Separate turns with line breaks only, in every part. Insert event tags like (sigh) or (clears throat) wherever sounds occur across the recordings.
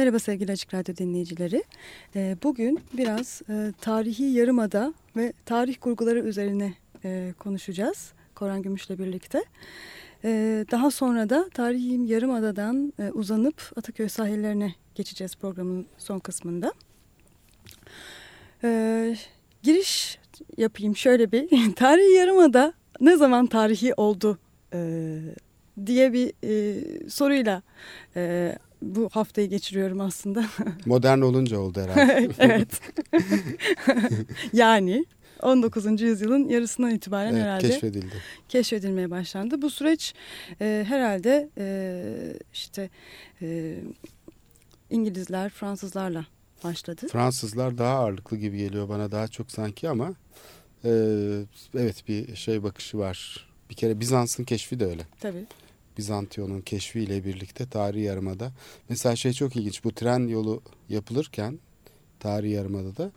Merhaba sevgili Açık Radyo dinleyicileri. Ee, bugün biraz e, tarihi yarımada ve tarih kurguları üzerine e, konuşacağız. Koran Gümüş'le birlikte. Ee, daha sonra da tarihi yarımadadan e, uzanıp Ataköy sahillerine geçeceğiz programın son kısmında. Ee, giriş yapayım şöyle bir. (laughs) tarihi yarımada ne zaman tarihi oldu diye bir soruyla bu haftayı geçiriyorum aslında. (laughs)
Modern olunca oldu herhalde. (laughs)
evet. (laughs) yani 19. yüzyılın yarısından itibaren
evet,
herhalde
keşfedildi.
keşfedilmeye başlandı. Bu süreç e, herhalde e, işte e, İngilizler, Fransızlarla başladı.
Fransızlar daha ağırlıklı gibi geliyor bana daha çok sanki ama e, evet bir şey bakışı var. Bir kere Bizans'ın keşfi de öyle.
Tabii.
Bizantiyon'un keşfiyle birlikte tarihi yarımada. Mesela şey çok ilginç bu tren yolu yapılırken tarihi yarımada da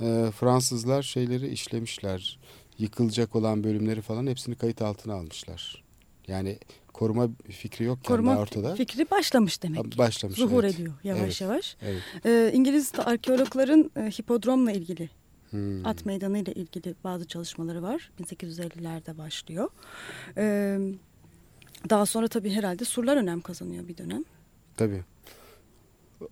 e, Fransızlar şeyleri işlemişler. Yıkılacak olan bölümleri falan hepsini kayıt altına almışlar. Yani koruma fikri yok
koruma
ortada.
fikri başlamış demek ki.
Başlamış.
Zuhur
evet.
ediyor yavaş
evet.
yavaş.
Evet.
Ee, İngiliz arkeologların e, hipodromla ilgili
Hmm.
At meydanı ile ilgili bazı çalışmaları var. 1850'lerde başlıyor. Ee, daha sonra tabii herhalde surlar önem kazanıyor bir dönem.
Tabii.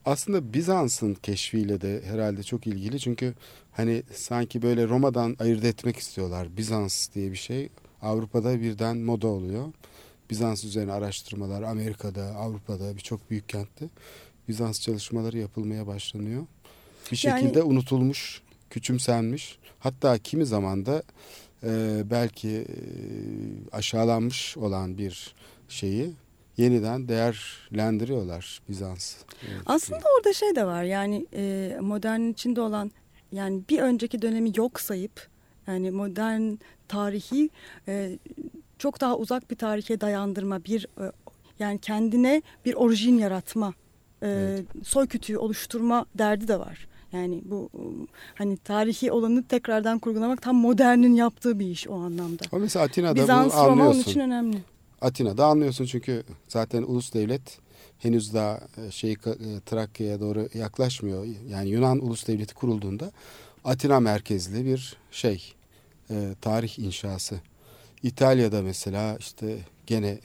Aslında Bizans'ın keşfiyle de herhalde çok ilgili. Çünkü hani sanki böyle Roma'dan ayırt etmek istiyorlar. Bizans diye bir şey Avrupa'da birden moda oluyor. Bizans üzerine araştırmalar Amerika'da, Avrupa'da birçok büyük kentte Bizans çalışmaları yapılmaya başlanıyor. Bir şekilde yani, unutulmuş, küçümsenmiş. Hatta kimi zamanda e, belki e, aşağılanmış olan bir şeyi yeniden değerlendiriyorlar Bizans.
Evet. Aslında orada şey de var yani e, modern içinde olan yani bir önceki dönemi yok sayıp yani modern tarihi e, çok daha uzak bir tarihe dayandırma bir e, yani kendine bir orijin yaratma e, evet. soy kütüğü oluşturma derdi de var. Yani bu hani tarihi olanı tekrardan kurgulamak tam modernin yaptığı bir iş o anlamda.
Ama mesela Atina'da
Bizans,
bunu anlıyorsun.
Roma onun için önemli.
Atina'da anlıyorsun çünkü zaten ulus devlet henüz daha şey Trakya'ya doğru yaklaşmıyor. Yani Yunan ulus devleti kurulduğunda Atina merkezli bir şey e, tarih inşası. İtalya'da mesela işte gene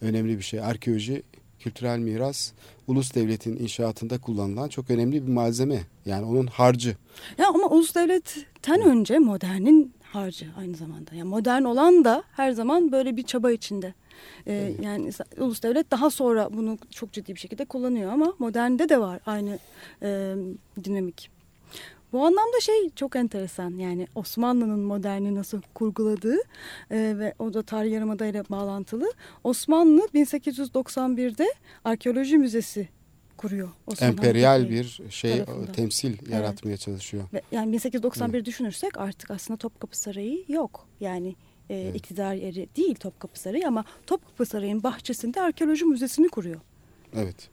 önemli bir şey arkeoloji kültürel miras ulus devletin inşaatında kullanılan çok önemli bir malzeme. Yani onun harcı.
Ya ama ulus devletten önce modernin harcı aynı zamanda. Yani modern olan da her zaman böyle bir çaba içinde. Ee, yani ulus devlet daha sonra bunu çok ciddi bir şekilde kullanıyor ama modernde de var aynı e, dinamik. Bu anlamda şey çok enteresan yani Osmanlı'nın moderni nasıl kurguladığı e, ve o da tarih yarımada ile bağlantılı. Osmanlı 1891'de arkeoloji müzesi kuruyor.
Osmanlı Emperyal bir şey tarafında. temsil evet. yaratmaya çalışıyor.
Ve yani 1891 evet. düşünürsek artık aslında Topkapı Sarayı yok. Yani e, evet. iktidar yeri değil Topkapı Sarayı ama Topkapı Sarayı'nın bahçesinde arkeoloji müzesini kuruyor.
Evet.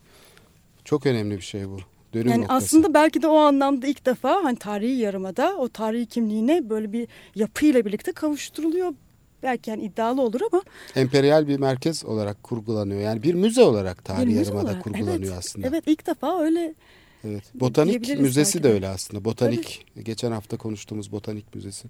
Çok önemli bir şey bu. Dönüm
yani
noktası.
aslında belki de o anlamda ilk defa hani tarihi yarımada o tarihi kimliğine böyle bir yapıyla birlikte kavuşturuluyor. Belki yani iddialı olur ama.
Emperyal bir merkez olarak kurgulanıyor. Yani bir müze olarak tarihi yarımada olarak. kurgulanıyor
evet,
aslında.
Evet ilk defa öyle
Evet. Botanik müzesi de öyle aslında. Botanik Tabii. geçen hafta konuştuğumuz botanik müzesi.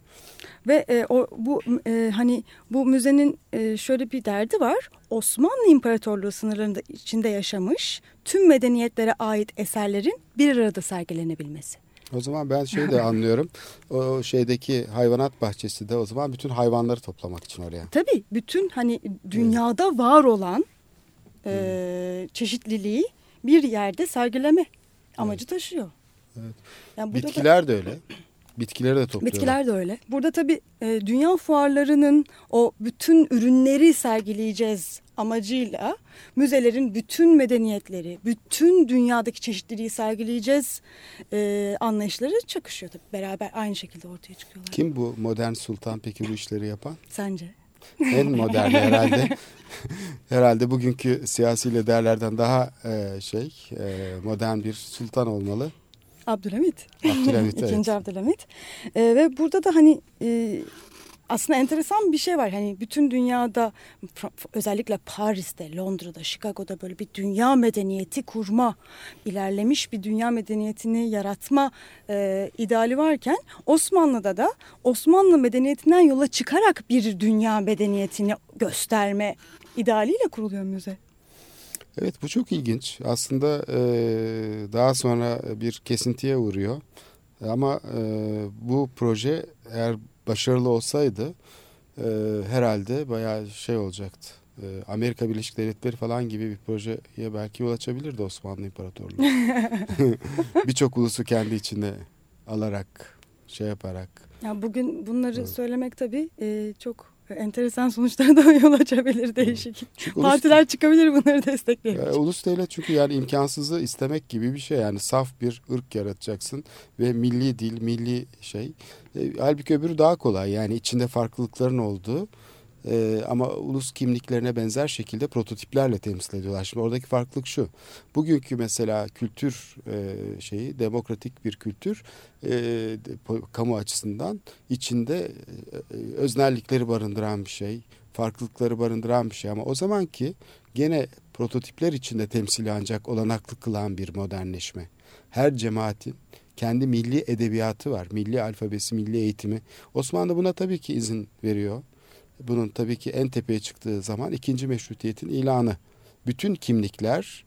Ve e, o bu e, hani bu müzenin e, şöyle bir derdi var. Osmanlı İmparatorluğu sınırlarında içinde yaşamış tüm medeniyetlere ait eserlerin bir arada sergilenebilmesi.
O zaman ben şey de (laughs) anlıyorum. O şeydeki hayvanat bahçesi de o zaman bütün hayvanları toplamak için oraya.
Tabii bütün hani dünyada var olan e, çeşitliliği bir yerde sergileme amacı evet. taşıyor.
Evet. Yani Bitkiler da, de öyle. Bitkileri de topluyorlar.
Bitkiler de öyle. Burada tabii e, dünya fuarlarının o bütün ürünleri sergileyeceğiz amacıyla müzelerin bütün medeniyetleri, bütün dünyadaki çeşitliliği sergileyeceğiz e, anlayışları çakışıyor tabii. Beraber aynı şekilde ortaya çıkıyorlar.
Kim bu modern sultan peki bu işleri yapan?
Sence?
En modern (laughs) herhalde. herhalde bugünkü siyasi liderlerden daha e, şey e, modern bir sultan olmalı.
Abdülhamit.
Abdülhamit (laughs)
İkinci evet. Abdülhamit. E, ve burada da hani e, aslında enteresan bir şey var. Hani bütün dünyada özellikle Paris'te, Londra'da, Chicago'da böyle bir dünya medeniyeti kurma, ilerlemiş bir dünya medeniyetini yaratma e, ideali varken Osmanlı'da da Osmanlı medeniyetinden yola çıkarak bir dünya medeniyetini gösterme idealiyle kuruluyor müze.
Evet bu çok ilginç. Aslında e, daha sonra bir kesintiye uğruyor. Ama e, bu proje eğer başarılı olsaydı e, herhalde bayağı şey olacaktı. E, Amerika Birleşik Devletleri falan gibi bir projeye belki yol açabilirdi Osmanlı İmparatorluğu. (laughs) (laughs) Birçok ulusu kendi içine alarak, şey yaparak.
Ya bugün bunları evet. söylemek tabii e, çok enteresan sonuçlara da (laughs) yol açabilir değişik. Çünkü Partiler ulus, çıkabilir bunları destekleyebilir.
E, ulus devlet çünkü yani imkansızı istemek gibi bir şey. Yani saf bir ırk yaratacaksın ve milli dil, milli şey. E, halbuki öbürü daha kolay. Yani içinde farklılıkların olduğu ee, ama ulus kimliklerine benzer şekilde prototiplerle temsil ediyorlar. Şimdi oradaki farklılık şu. Bugünkü mesela kültür e, şeyi demokratik bir kültür e, kamu açısından içinde e, öznellikleri barındıran bir şey, farklılıkları barındıran bir şey ama o zamanki gene prototipler içinde temsili ancak olanaklı kılan bir modernleşme. Her cemaatin kendi milli edebiyatı var, milli alfabesi, milli eğitimi. Osmanlı buna tabii ki izin veriyor. Bunun tabii ki en tepeye çıktığı zaman ikinci meşrutiyetin ilanı. Bütün kimlikler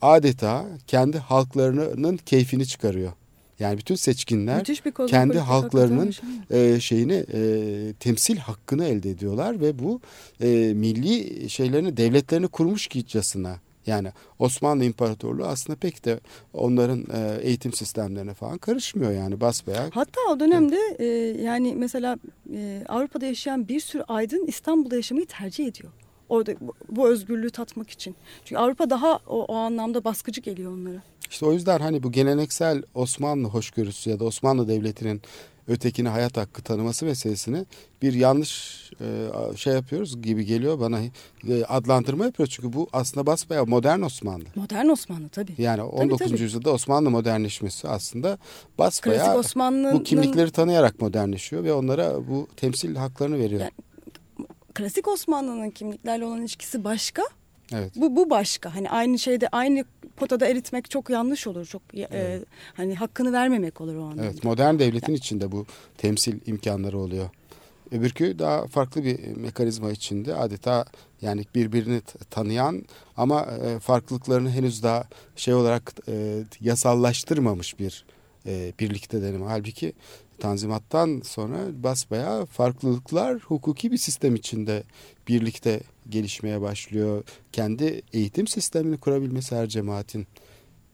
adeta kendi halklarının keyfini çıkarıyor. Yani bütün seçkinler kendi halklarının e, şeyini e, temsil hakkını elde ediyorlar ve bu e, milli şeylerini devletlerini kurmuş gitcasına yani Osmanlı İmparatorluğu aslında pek de onların e, eğitim sistemlerine falan karışmıyor yani basbayağı.
Hatta o dönemde e, yani mesela e, Avrupa'da yaşayan bir sürü aydın İstanbul'da yaşamayı tercih ediyor. Orada bu, bu özgürlüğü tatmak için. Çünkü Avrupa daha o, o anlamda baskıcı geliyor onlara.
İşte o yüzden hani bu geleneksel Osmanlı hoşgörüsü ya da Osmanlı Devleti'nin ötekine hayat hakkı tanıması meselesini bir yanlış e, şey yapıyoruz gibi geliyor bana e, adlandırma yapıyoruz çünkü bu aslında basbayağı modern Osmanlı.
Modern Osmanlı tabii.
Yani 19. Tabii, tabii. yüzyılda Osmanlı modernleşmesi aslında Osmanlı bu kimlikleri tanıyarak modernleşiyor ve onlara bu temsil haklarını veriyor. Yani,
klasik Osmanlı'nın kimliklerle olan ilişkisi başka.
Evet.
Bu bu başka. Hani aynı şeyde aynı potada eritmek çok yanlış olur. Çok e, evet. e, hani hakkını vermemek olur o anlamda.
Evet, modern devletin yani. içinde bu temsil imkanları oluyor. Öbürkü daha farklı bir mekanizma içinde adeta yani birbirini tanıyan ama e, farklılıklarını henüz daha şey olarak e, yasallaştırmamış bir e, birlikte dedim. Halbuki Tanzimat'tan sonra basbaya farklılıklar hukuki bir sistem içinde birlikte gelişmeye başlıyor. Kendi eğitim sistemini kurabilmesi her cemaatin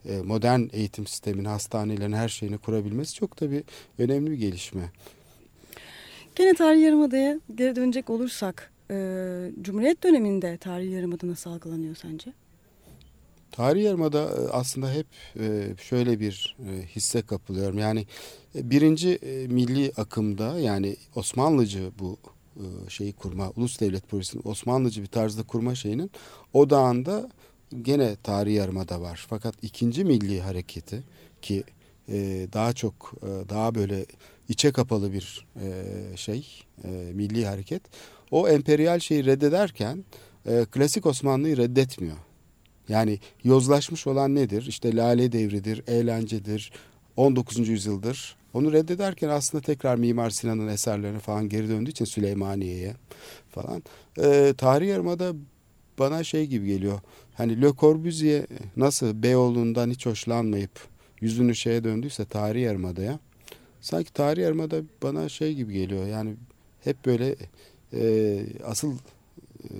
e, modern eğitim sistemini, hastanelerin her şeyini kurabilmesi çok tabii önemli bir gelişme.
Gene Tarihi Yarımada'ya geri dönecek olursak, e, Cumhuriyet döneminde Tarihi Yarımada nasıl algılanıyor sence?
Tarihi Yarımada e, aslında hep şöyle bir hisse kapılıyorum. Yani birinci milli akımda yani Osmanlıcı bu şeyi kurma, ulus devlet projesini Osmanlıcı bir tarzda kurma şeyinin odağında gene tarihi yarımada var. Fakat ikinci milli hareketi ki daha çok daha böyle içe kapalı bir şey milli hareket o emperyal şeyi reddederken klasik Osmanlı'yı reddetmiyor. Yani yozlaşmış olan nedir? İşte lale devridir, eğlencedir, 19. yüzyıldır. Onu reddederken aslında tekrar Mimar Sinan'ın eserlerine falan geri döndüğü için Süleymaniye'ye falan. E, tarih yarımada bana şey gibi geliyor. Hani Le Corbusier nasıl Beyoğlu'ndan hiç hoşlanmayıp yüzünü şeye döndüyse tarih yarımadaya. Sanki tarih yarımada bana şey gibi geliyor. Yani hep böyle e, asıl e,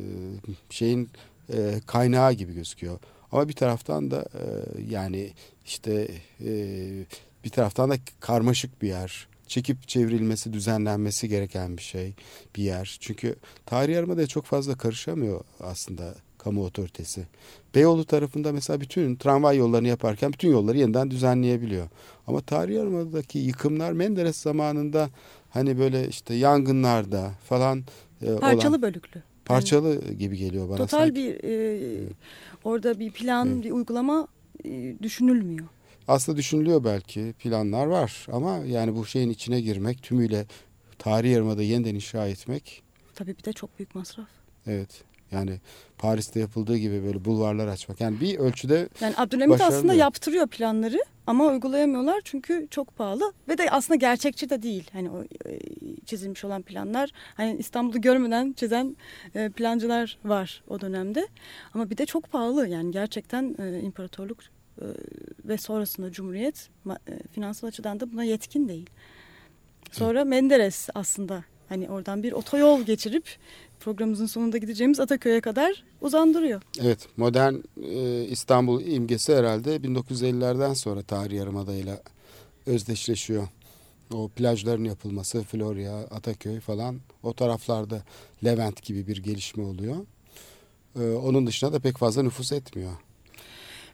şeyin e, kaynağı gibi gözüküyor. Ama bir taraftan da e, yani işte e, bir taraftan da karmaşık bir yer. Çekip çevrilmesi, düzenlenmesi gereken bir şey, bir yer. Çünkü tarih yarımada çok fazla karışamıyor aslında kamu otoritesi. Beyoğlu tarafında mesela bütün tramvay yollarını yaparken bütün yolları yeniden düzenleyebiliyor. Ama tarih yarımadaki yıkımlar Menderes zamanında hani böyle işte yangınlarda falan
e, Parçalı olan, bölüklü
parçalı yani, gibi geliyor bana.
Total sanki. bir e, orada bir plan, evet. bir uygulama e, düşünülmüyor.
Aslında düşünülüyor belki planlar var ama yani bu şeyin içine girmek tümüyle tarihi yarımada yeniden inşa etmek.
Tabii bir de çok büyük masraf.
Evet. Yani Paris'te yapıldığı gibi böyle bulvarlar açmak. Yani bir ölçüde
Yani Abdülhamit aslında yaptırıyor planları ama uygulayamıyorlar çünkü çok pahalı ve de aslında gerçekçi de değil. Hani o e, çizilmiş olan planlar hani İstanbul'u görmeden çizen e, plancılar var o dönemde. Ama bir de çok pahalı yani gerçekten e, imparatorluk ve sonrasında Cumhuriyet finansal açıdan da buna yetkin değil. Sonra Menderes aslında hani oradan bir otoyol geçirip programımızın sonunda gideceğimiz Ataköy'e kadar uzandırıyor.
Evet modern e, İstanbul imgesi herhalde 1950'lerden sonra tarih yarımadayla özdeşleşiyor. O plajların yapılması Florya, Ataköy falan o taraflarda Levent gibi bir gelişme oluyor. Ee, onun dışında da pek fazla nüfus etmiyor.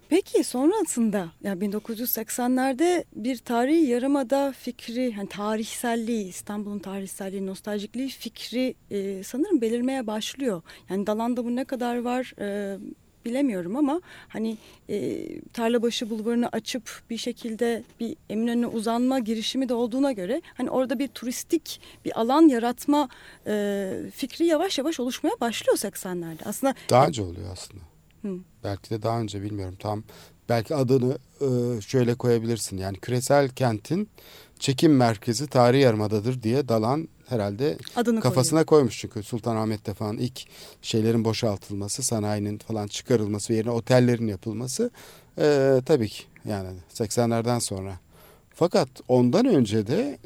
Peki sonrasında yani 1980'lerde bir tarihi yarımada fikri, hani tarihselliği, İstanbul'un tarihselliği, nostaljikliği fikri e, sanırım belirmeye başlıyor. Yani Dalan'da bu ne kadar var e, bilemiyorum ama hani e, Tarlabaşı Bulvarı'nı açıp bir şekilde bir Eminönü'ne uzanma girişimi de olduğuna göre hani orada bir turistik bir alan yaratma e, fikri yavaş yavaş oluşmaya başlıyor 80'lerde. Aslında
daha önce oluyor aslında. Hı. Belki de daha önce bilmiyorum tam. Belki adını e, şöyle koyabilirsin. Yani küresel kentin çekim merkezi tarihi yarımadadır diye dalan herhalde Adını kafasına koyuyor. koymuş çünkü Sultanahmet'te falan ilk şeylerin boşaltılması, sanayinin falan çıkarılması ve yerine otellerin yapılması e, tabii ki yani 80'lerden sonra. Fakat ondan önce de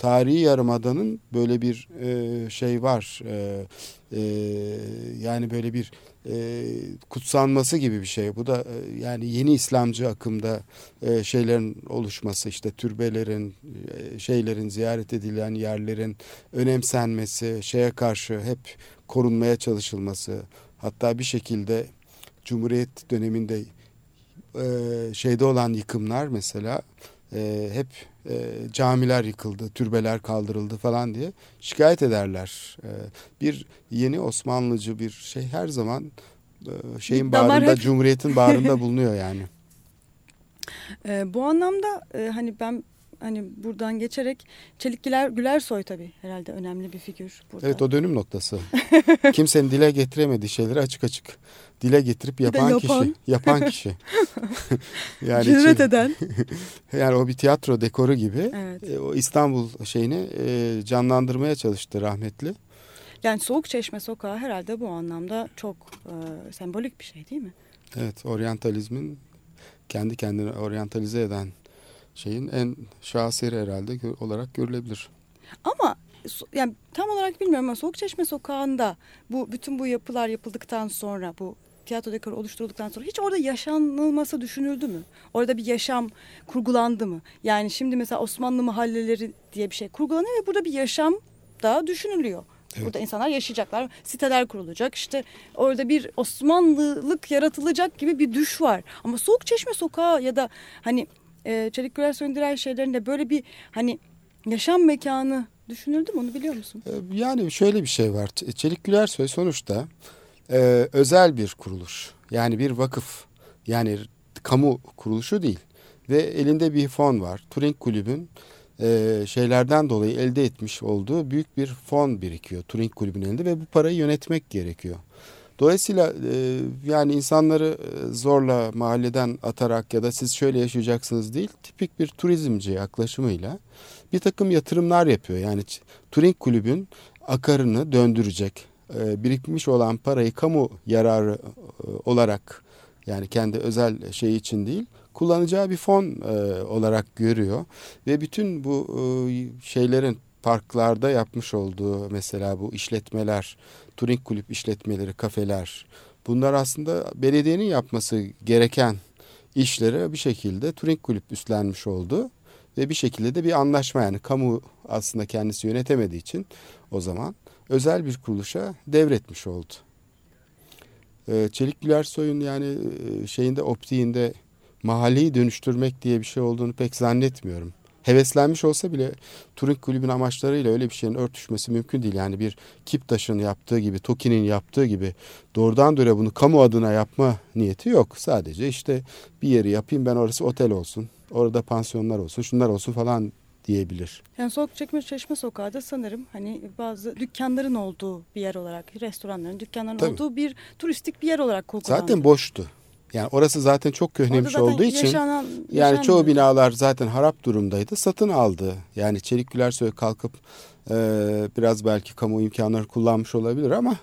tarihi yarımadanın böyle bir e, şey var. E, e, yani böyle bir e, kutsanması gibi bir şey. Bu da e, yani yeni İslamcı akımda e, şeylerin oluşması işte türbelerin e, şeylerin ziyaret edilen yerlerin önemsenmesi şeye karşı hep korunmaya çalışılması hatta bir şekilde Cumhuriyet döneminde e, şeyde olan yıkımlar mesela e, hep e, camiler yıkıldı, türbeler kaldırıldı falan diye şikayet ederler. E, bir yeni Osmanlıcı bir şey her zaman e, şeyin bağrında, hep... Cumhuriyet'in bağrında bulunuyor yani. (laughs)
E, bu anlamda e, hani ben hani buradan geçerek Çelik Güler, Gülersoy tabii herhalde önemli bir figür burada.
Evet o dönüm noktası. (laughs) Kimsenin dile getiremediği şeyleri açık açık dile getirip yapan, yapan. kişi. Yapan kişi. (laughs)
yani Cüret eden. (laughs)
yani o bir tiyatro dekoru gibi. Evet. E, o İstanbul şeyini e, canlandırmaya çalıştı rahmetli.
Yani Soğuk Çeşme Sokağı herhalde bu anlamda çok e, sembolik bir şey değil mi?
Evet, oryantalizmin kendi kendini oryantalize eden şeyin en şaheseri herhalde olarak görülebilir.
Ama yani tam olarak bilmiyorum ama Soğuk Çeşme Sokağı'nda bu bütün bu yapılar yapıldıktan sonra bu tiyatro dekoru oluşturulduktan sonra hiç orada yaşanılması düşünüldü mü? Orada bir yaşam kurgulandı mı? Yani şimdi mesela Osmanlı mahalleleri diye bir şey kurgulanıyor ve burada bir yaşam da düşünülüyor. Evet. Burada insanlar yaşayacaklar, siteler kurulacak. İşte orada bir Osmanlılık yaratılacak gibi bir düş var. Ama Soğuk Çeşme Sokağı ya da hani e, Çelik Güler Söndüren şeylerinde böyle bir hani yaşam mekanı düşünüldü mü onu biliyor musun?
E, yani şöyle bir şey var. Çelik Gülersoy sonuçta e, özel bir kuruluş. Yani bir vakıf. Yani kamu kuruluşu değil. Ve elinde bir fon var. Turing Kulübü'nün e, şeylerden dolayı elde etmiş olduğu büyük bir fon birikiyor. Turing Kulübü'nün elinde ve bu parayı yönetmek gerekiyor. Dolayısıyla e, yani insanları e, zorla mahalleden atarak ya da siz şöyle yaşayacaksınız değil, tipik bir turizmci yaklaşımıyla bir takım yatırımlar yapıyor. Yani Turing Kulübün akarını döndürecek, e, birikmiş olan parayı kamu yararı olarak yani kendi özel şey için değil, kullanacağı bir fon olarak görüyor ve bütün bu şeylerin parklarda yapmış olduğu mesela bu işletmeler, Turing Kulüp işletmeleri, kafeler bunlar aslında belediyenin yapması gereken işleri bir şekilde Turing Kulüp üstlenmiş oldu. Ve bir şekilde de bir anlaşma yani kamu aslında kendisi yönetemediği için o zaman özel bir kuruluşa devretmiş oldu. Ee, Çelik Gülersoy'un yani e, şeyinde optiğinde mahalleyi dönüştürmek diye bir şey olduğunu pek zannetmiyorum heveslenmiş olsa bile Turing Kulübü'nün amaçlarıyla öyle bir şeyin örtüşmesi mümkün değil. Yani bir Kiptaş'ın yaptığı gibi, Toki'nin yaptığı gibi doğrudan doğruya bunu kamu adına yapma niyeti yok. Sadece işte bir yeri yapayım ben orası otel olsun, orada pansiyonlar olsun, şunlar olsun falan diyebilir.
Yani Soğuk Çekme Çeşme Sokağı da sanırım hani bazı dükkanların olduğu bir yer olarak, restoranların, dükkanların Tabii. olduğu bir turistik bir yer olarak kokulandı.
Zaten boştu. Yani orası zaten çok köhnemiş olduğu için yaşanan, yani çoğu binalar zaten harap durumdaydı. Satın aldı. Yani Çelik Gülersoy kalkıp e, biraz belki kamu imkanları kullanmış olabilir ama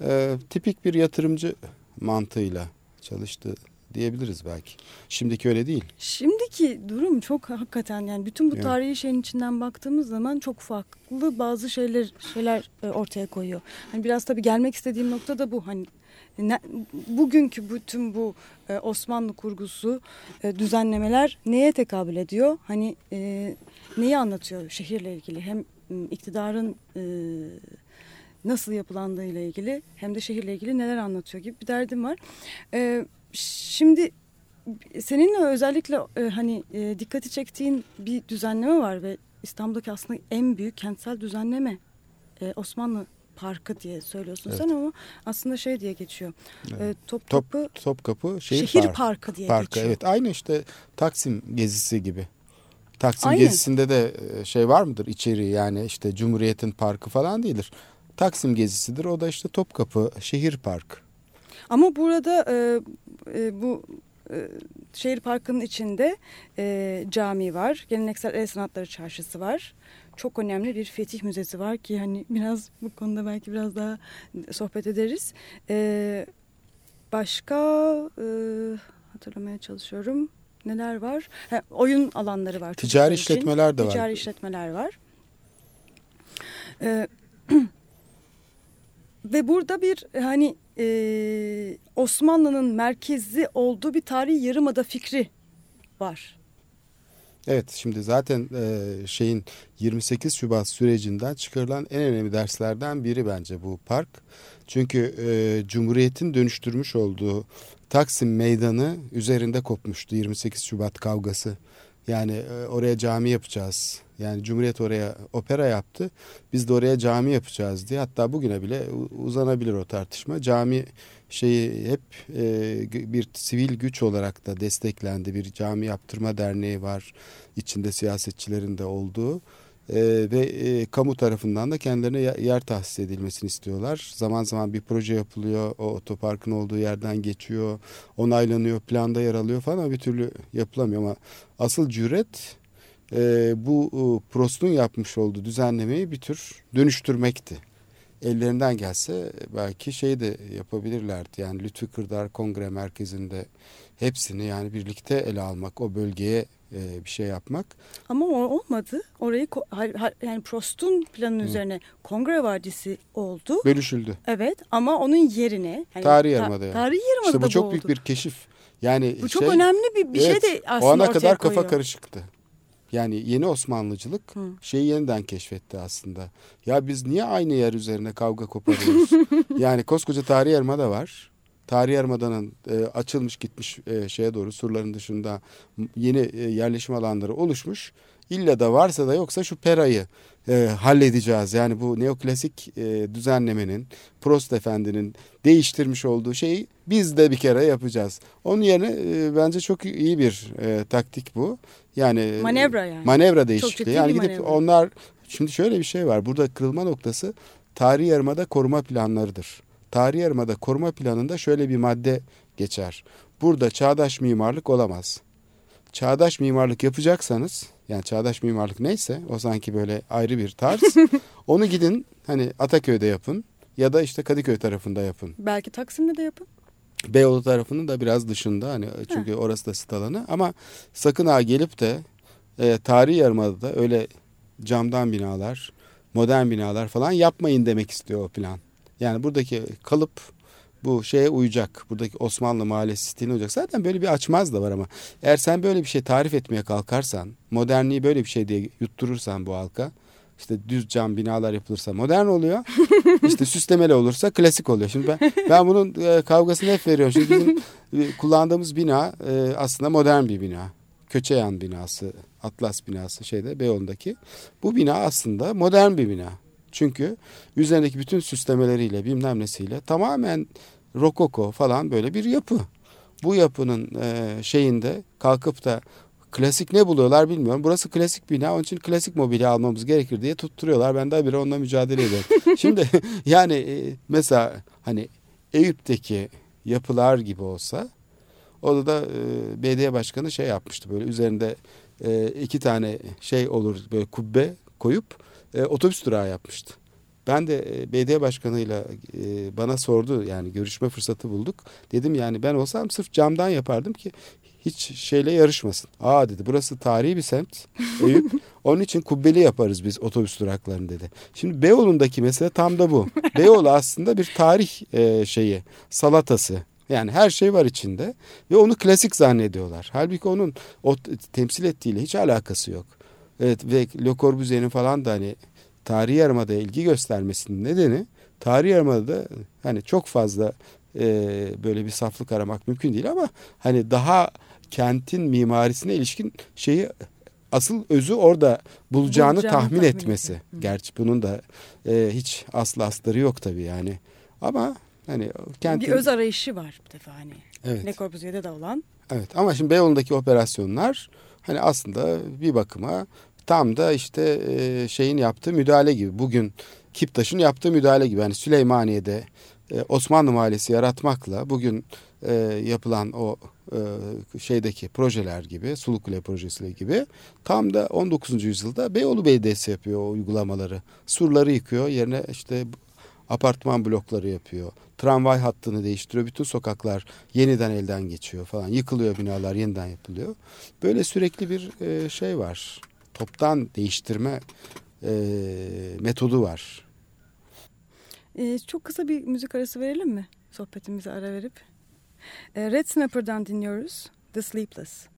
e, tipik bir yatırımcı mantığıyla çalıştı diyebiliriz belki. Şimdiki öyle değil.
Şimdiki durum çok hakikaten yani bütün bu evet. tarihi şeyin içinden baktığımız zaman çok farklı bazı şeyler şeyler e, ortaya koyuyor. Hani biraz tabii gelmek istediğim nokta da bu. Hani bugünkü bütün bu e, Osmanlı kurgusu e, düzenlemeler neye tekabül ediyor? Hani e, neyi anlatıyor şehirle ilgili? Hem iktidarın e, nasıl yapılandığı ile ilgili hem de şehirle ilgili neler anlatıyor gibi bir derdim var. Şimdi seninle özellikle hani dikkati çektiğin bir düzenleme var ve İstanbul'daki aslında en büyük kentsel düzenleme Osmanlı Parkı diye söylüyorsun evet. sen ama aslında şey diye geçiyor. Evet. E, Topkapı,
Top, Topkapı Şehir,
şehir Parkı, Parkı diye
parkı,
geçiyor.
Evet aynı işte Taksim gezisi gibi. Taksim Aynen. gezisinde de e, şey var mıdır içeriği yani işte Cumhuriyet'in parkı falan değildir. Taksim gezisidir o da işte Topkapı Şehir Parkı.
Ama burada e, e, bu e, şehir parkının içinde e, cami var. Geleneksel el sanatları çarşısı var. Çok önemli bir fetih müzesi var ki hani biraz bu konuda belki biraz daha sohbet ederiz. E, başka e, hatırlamaya çalışıyorum. Neler var? Ha, oyun alanları var.
Ticari işletmeler
için.
de var.
Ticari işletmeler var. Ee, (clears throat) ve burada bir hani e, Osmanlı'nın merkezi olduğu bir tarihi yarımada fikri var.
Evet şimdi zaten e, şeyin 28 Şubat sürecinden çıkarılan en önemli derslerden biri bence bu park. Çünkü e, Cumhuriyet'in dönüştürmüş olduğu Taksim Meydanı üzerinde kopmuştu 28 Şubat kavgası. Yani e, oraya cami yapacağız. Yani Cumhuriyet oraya opera yaptı. Biz de oraya cami yapacağız diye. Hatta bugüne bile uzanabilir o tartışma. Cami şeyi hep e, bir sivil güç olarak da desteklendi. Bir cami yaptırma derneği var. içinde siyasetçilerin de olduğu. E, ve e, kamu tarafından da kendilerine yer tahsis edilmesini istiyorlar. Zaman zaman bir proje yapılıyor, o otoparkın olduğu yerden geçiyor, onaylanıyor, planda yer alıyor falan ama bir türlü yapılamıyor. Ama asıl cüret e, bu e, Prost'un yapmış olduğu düzenlemeyi bir tür dönüştürmekti. Ellerinden gelse belki şey de yapabilirlerdi. Yani Lütfü Kırdar Kongre Merkezi'nde hepsini yani birlikte ele almak, o bölgeye e, bir şey yapmak.
Ama o olmadı. Orayı yani Prost'un planının Hı. üzerine Kongre Vadisi oldu.
Bölüşüldü.
Evet ama onun yerine
yani Tarihi Yarımada.
Ta, Tarihi Yarımada
İşte bu çok
oldu.
büyük bir keşif. Yani
bu çok şey, önemli bir, bir evet, şey de aslında
O ana kadar
koyuyor.
kafa karışıktı. Yani yeni Osmanlıcılık Hı. şeyi yeniden keşfetti aslında. Ya biz niye aynı yer üzerine kavga koparıyoruz? (laughs) yani koskoca tarihi yarımada var. Tarihi Yarımada'nın e, açılmış gitmiş e, şeye doğru surların dışında yeni e, yerleşim alanları oluşmuş. İlla da varsa da yoksa şu perayı e, halledeceğiz. Yani bu neoklasik e, düzenlemenin Prost Efendi'nin değiştirmiş olduğu şeyi biz de bir kere yapacağız. Onun yerine e, bence çok iyi bir e, taktik bu. Yani
manevra yani.
Manevra değişikliği. Yani gidip manevra. onlar şimdi şöyle bir şey var. Burada kırılma noktası tarihi yarımada koruma planlarıdır. Tarihi Yarımada koruma planında şöyle bir madde geçer. Burada çağdaş mimarlık olamaz. Çağdaş mimarlık yapacaksanız yani çağdaş mimarlık neyse o sanki böyle ayrı bir tarz. (laughs) onu gidin hani Ataköy'de yapın ya da işte Kadıköy tarafında yapın.
Belki Taksim'de de yapın.
Beyoğlu tarafının da biraz dışında hani çünkü ha. orası da sit alanı ama sakın ha gelip de e, tarihi yarımada öyle camdan binalar, modern binalar falan yapmayın demek istiyor o plan. Yani buradaki kalıp bu şeye uyacak. Buradaki Osmanlı mahallesi stiline uyacak. Zaten böyle bir açmaz da var ama eğer sen böyle bir şey tarif etmeye kalkarsan, modernliği böyle bir şey diye yutturursan bu halka, işte düz cam binalar yapılırsa modern oluyor. (laughs) İşte süslemeli olursa klasik oluyor. Şimdi ben, ben bunun e, kavgasını hep veriyorum. Şimdi bizim e, kullandığımız bina e, aslında modern bir bina. Köçeyan binası, Atlas binası şeyde Beyoğlu'ndaki. Bu bina aslında modern bir bina. Çünkü üzerindeki bütün süslemeleriyle bilmem nesiyle tamamen rokoko falan böyle bir yapı. Bu yapının e, şeyinde kalkıp da Klasik ne buluyorlar bilmiyorum. Burası klasik bina onun için klasik mobilya almamız gerekir diye tutturuyorlar. Ben daha biri onunla mücadele ediyorum. (laughs) Şimdi yani e, mesela hani Eyüp'teki yapılar gibi olsa orada da e, belediye başkanı şey yapmıştı böyle üzerinde e, iki tane şey olur böyle kubbe koyup e, otobüs durağı yapmıştı. Ben de e, belediye başkanıyla e, bana sordu yani görüşme fırsatı bulduk. Dedim yani ben olsam sırf camdan yapardım ki hiç şeyle yarışmasın. Aa dedi burası tarihi bir semt Eyüp. (laughs) Onun için kubbeli yaparız biz otobüs duraklarını dedi. Şimdi Beyoğlu'ndaki mesele tam da bu. (laughs) Beyoğlu aslında bir tarih e, şeyi salatası. Yani her şey var içinde ve onu klasik zannediyorlar. Halbuki onun o temsil ettiğiyle hiç alakası yok. Evet ve Le Corbusier'in falan da hani tarihi yarımadaya ilgi göstermesinin nedeni tarihi yarımadada hani çok fazla e, böyle bir saflık aramak mümkün değil ama hani daha kentin mimarisine ilişkin şeyi asıl özü orada bulacağını, bulacağını tahmin, tahmin etmesi. Hı. Gerçi bunun da e, hiç aslı astarı yok tabii yani. Ama hani
kentin... Bir öz arayışı var bir defa hani. Evet. Le Corbusier'de de olan.
Evet ama şimdi Beyoğlu'ndaki operasyonlar hani aslında bir bakıma tam da işte e, şeyin yaptığı müdahale gibi. Bugün Kiptaş'ın yaptığı müdahale gibi. Yani Süleymaniye'de e, Osmanlı Mahallesi yaratmakla bugün e, yapılan o şeydeki projeler gibi, Sulukule projesi gibi tam da 19. yüzyılda Beyoğlu Belediyesi yapıyor o uygulamaları. Surları yıkıyor, yerine işte apartman blokları yapıyor. Tramvay hattını değiştiriyor. Bütün sokaklar yeniden elden geçiyor falan. Yıkılıyor binalar, yeniden yapılıyor. Böyle sürekli bir e, şey var. Toptan değiştirme e, metodu var.
Ee, çok kısa bir müzik arası verelim mi? Sohbetimize ara verip. Ee, Red Snapper'dan dinliyoruz. The Sleepless.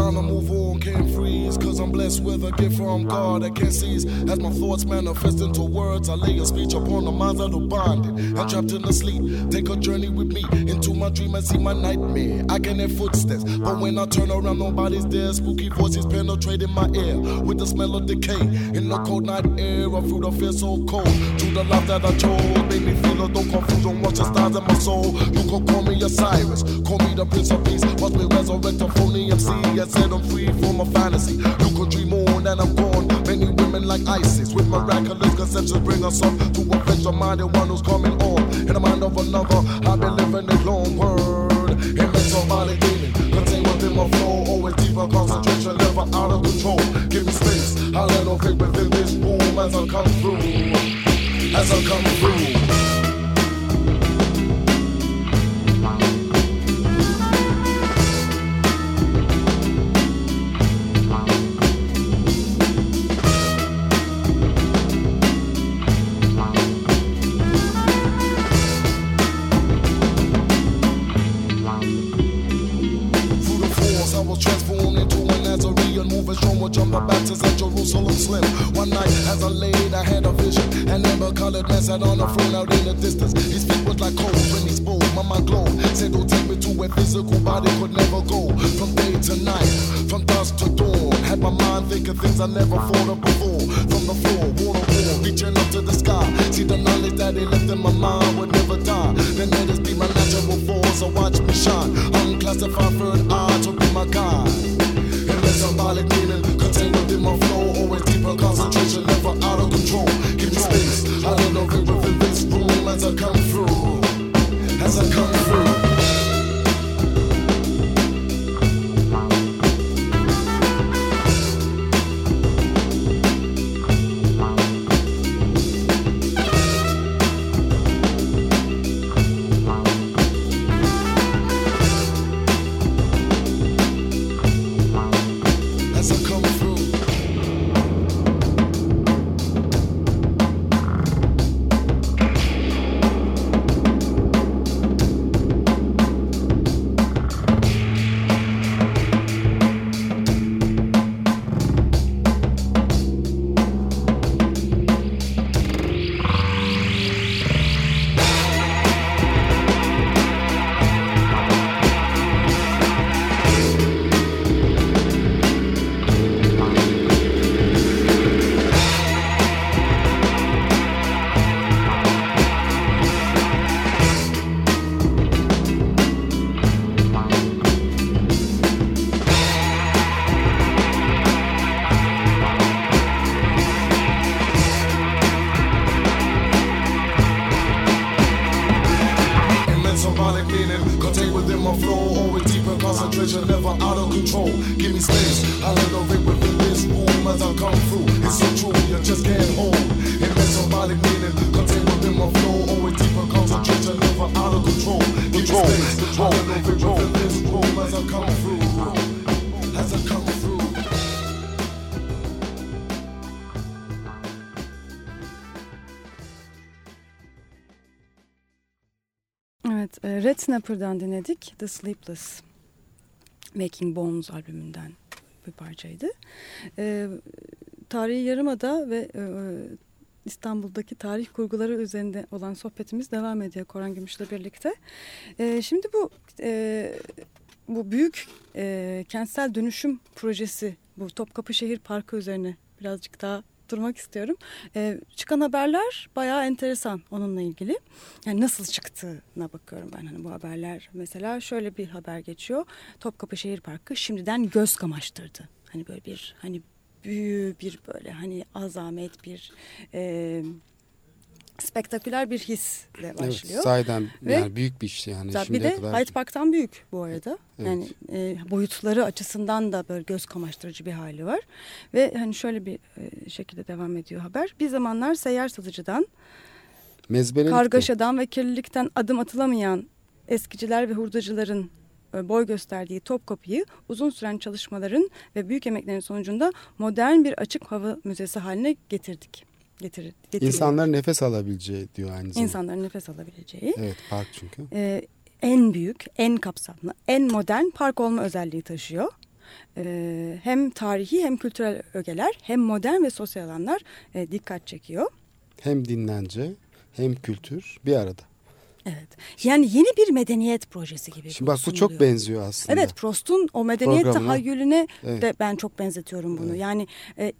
Time to move on, can't freeze, cause I'm blessed with a gift from God that can't cease. As my thoughts manifest into words, I lay a speech upon the minds of the bonded. I'm trapped in the sleep. Take a journey with me into my dream and see my nightmare. I can hear footsteps, but when I turn around, nobody's there. Spooky voices penetrating my ear with the smell of decay. In the cold night air, I feel the fear so cold. To the life that I chose, made me feel no confusion. Watch the stars in my soul. You could call me Osiris, call me the Prince of Peace. Watch me resurrect a phony MC I said I'm free from a fantasy. You could dream on and I'm gone. Many women like ISIS with miraculous conceptions bring us up to a venture minded one who's coming on. In the mind of another, I've been living a long word. Immense body demon, contained within my flow. Always deeper concentration, never out of control. Give me space, I let no fake within this room as I come through. As I come through. Sat on the phone out in the distance. His feet was like cold when he spoke. My mind glowed. Said, Don't take me to where physical body could never go. From day to night, from dusk to dawn. Had my mind thinking things I never thought of before. From the floor, water wall, reaching up to the sky. See the knowledge that he left in my mind would never die. Then let it be my natural force, so watch me shine. Unclassified third eye to be my guide. come through. out of control. Give me space, I liberate within this room as I come through. It's so true, you just can't hold. It makes somebody meaning, contain within my flow. Always deeper concentration, never out of control. Give control, me space, control, I liberate control. within this room as I come through. As I come through.
Evet, Red Snapper'dan dinledik The Sleepless. Making Bones albümünden bir parçaydı. E, tarihi Yarımada ve e, İstanbul'daki tarih kurguları üzerinde olan sohbetimiz devam ediyor Koran Gümüş'le birlikte. E, şimdi bu e, bu büyük e, kentsel dönüşüm projesi bu Topkapı Şehir Parkı üzerine birazcık daha durmak istiyorum. E, çıkan haberler bayağı enteresan onunla ilgili. Yani nasıl çıktığına bakıyorum ben hani bu haberler. Mesela şöyle bir haber geçiyor. Topkapı Şehir Parkı şimdiden göz kamaştırdı. Hani böyle bir hani büyük bir böyle hani azamet bir e, spektaküler bir hisle başlıyor.
Evet, sahiden Ve, yani büyük bir iş yani.
Bir de kadar... Hyde Park'tan büyük bu arada. Evet. Yani e, boyutları açısından da böyle göz kamaştırıcı bir hali var. Ve hani şöyle bir e, şekilde devam ediyor haber. Bir zamanlar seyyar satıcıdan, Mezbelelikte. kargaşadan ve kirlilikten adım atılamayan eskiciler ve hurdacıların e, boy gösterdiği Topkapı'yı uzun süren çalışmaların ve büyük emeklerin sonucunda modern bir açık hava müzesi haline getirdik. Getir,
İnsanların nefes alabileceği diyor aynı zamanda.
İnsanların nefes alabileceği.
Evet park çünkü.
Ee, en büyük, en kapsamlı, en modern park olma özelliği taşıyor. Ee, hem tarihi hem kültürel ögeler hem modern ve sosyal alanlar e, dikkat çekiyor.
Hem dinlence hem kültür bir arada.
Evet. Yani yeni bir medeniyet projesi gibi.
Şimdi bak bu çok benziyor aslında.
Evet Prost'un o medeniyet Programına. tahayyülüne evet. de ben çok benzetiyorum bunu. Evet. Yani e,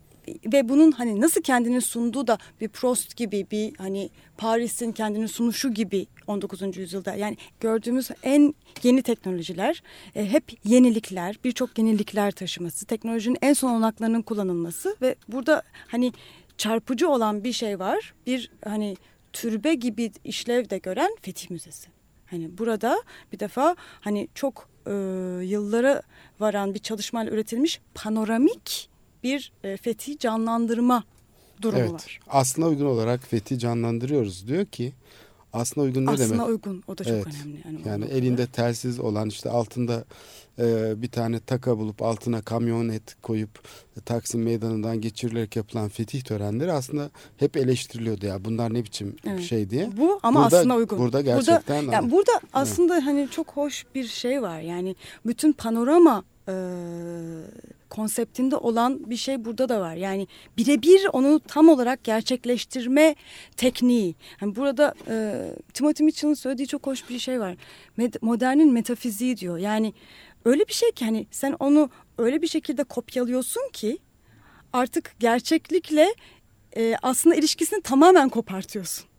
ve bunun hani nasıl kendini sunduğu da bir Prost gibi bir hani Paris'in kendini sunuşu gibi 19. yüzyılda yani gördüğümüz en yeni teknolojiler e, hep yenilikler birçok yenilikler taşıması teknolojinin en son olanaklarının kullanılması ve burada hani çarpıcı olan bir şey var bir hani türbe gibi işlev de gören Fetih Müzesi. Hani burada bir defa hani çok e, yıllara varan bir çalışmayla üretilmiş panoramik bir e, fethi canlandırma durumu evet, var.
Aslına uygun olarak fethi canlandırıyoruz diyor ki aslına uygun ne
aslına
demek?
Aslına uygun o da çok evet. önemli.
Yani, yani elinde telsiz olan işte altında e, bir tane taka bulup altına kamyonet koyup e, Taksim Meydanı'ndan geçirilerek yapılan fetih törenleri aslında hep eleştiriliyordu ya bunlar ne biçim evet. şey diye.
Bu ama burada, aslında uygun.
Burada gerçekten.
Burada, yani burada aslında evet. hani çok hoş bir şey var yani bütün panorama e, konseptinde olan bir şey burada da var. Yani birebir onu tam olarak gerçekleştirme tekniği. Yani burada e, Timothy Mitchell'ın söylediği çok hoş bir şey var. Med modernin metafiziği diyor. Yani öyle bir şey ki hani sen onu öyle bir şekilde kopyalıyorsun ki artık gerçeklikle e, aslında ilişkisini tamamen kopartıyorsun.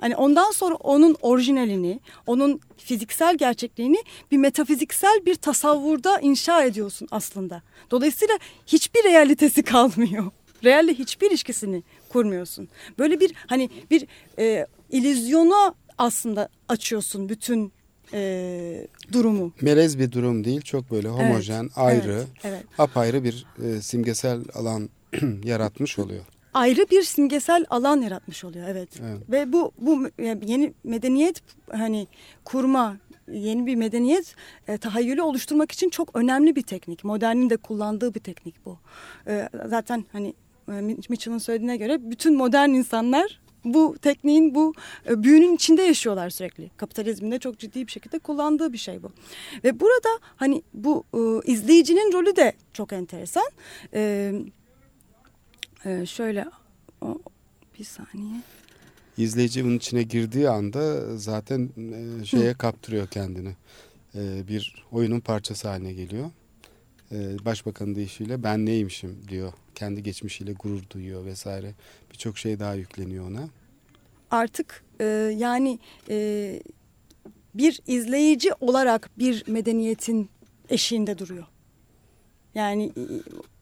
Hani ondan sonra onun orijinalini, onun fiziksel gerçekliğini bir metafiziksel bir tasavvurda inşa ediyorsun aslında. Dolayısıyla hiçbir realitesi (laughs) kalmıyor. Realle hiçbir ilişkisini kurmuyorsun. Böyle bir hani bir e, illüzyona aslında açıyorsun bütün e, durumu.
Melez bir durum değil, çok böyle homojen, evet, ayrı, evet, evet. apayrı bir e, simgesel alan (clears throat) yaratmış oluyor
ayrı bir simgesel alan yaratmış oluyor evet. evet. Ve bu bu yeni medeniyet hani kurma yeni bir medeniyet e, tahayyülü oluşturmak için çok önemli bir teknik. Modernin de kullandığı bir teknik bu. E, zaten hani e, Mitchell'ın söylediğine göre bütün modern insanlar bu tekniğin bu e, büyünün içinde yaşıyorlar sürekli. Kapitalizminde çok ciddi bir şekilde kullandığı bir şey bu. Ve burada hani bu e, izleyicinin rolü de çok enteresan. E, ee, şöyle o, bir saniye.
İzleyici bunun içine girdiği anda zaten e, şeye Hı. kaptırıyor kendini. E, bir oyunun parçası haline geliyor. E, başbakanın deyişiyle ben neymişim diyor. Kendi geçmişiyle gurur duyuyor vesaire. Birçok şey daha yükleniyor ona.
Artık e, yani e, bir izleyici olarak bir medeniyetin eşiğinde duruyor. Yani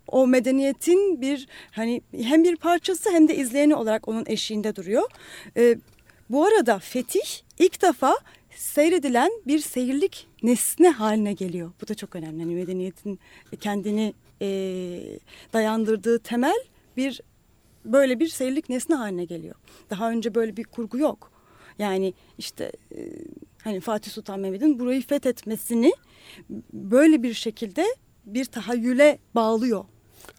o medeniyetin bir hani hem bir parçası hem de izleyeni olarak onun eşiğinde duruyor. E, bu arada fetih ilk defa seyredilen bir seyirlik nesne haline geliyor. Bu da çok önemli. Yani medeniyetin kendini e, dayandırdığı temel bir böyle bir seyirlik nesne haline geliyor. Daha önce böyle bir kurgu yok. Yani işte e, hani Fatih Sultan Mehmet'in burayı fethetmesini böyle bir şekilde bir tahayyüle bağlıyor.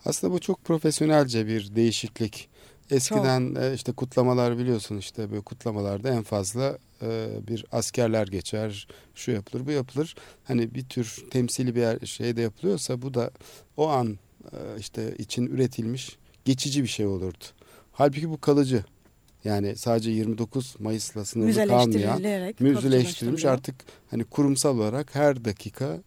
Aslında bu çok profesyonelce bir değişiklik. Eskiden çok. E, işte kutlamalar biliyorsun işte böyle kutlamalarda en fazla e, bir askerler geçer, şu yapılır, bu yapılır. Hani bir tür temsili bir şey de yapılıyorsa bu da o an e, işte için üretilmiş geçici bir şey olurdu. Halbuki bu kalıcı. Yani sadece 29 Mayıs'la sınırlı kalmayan, müzeleştirilmiş artık hani kurumsal olarak her dakika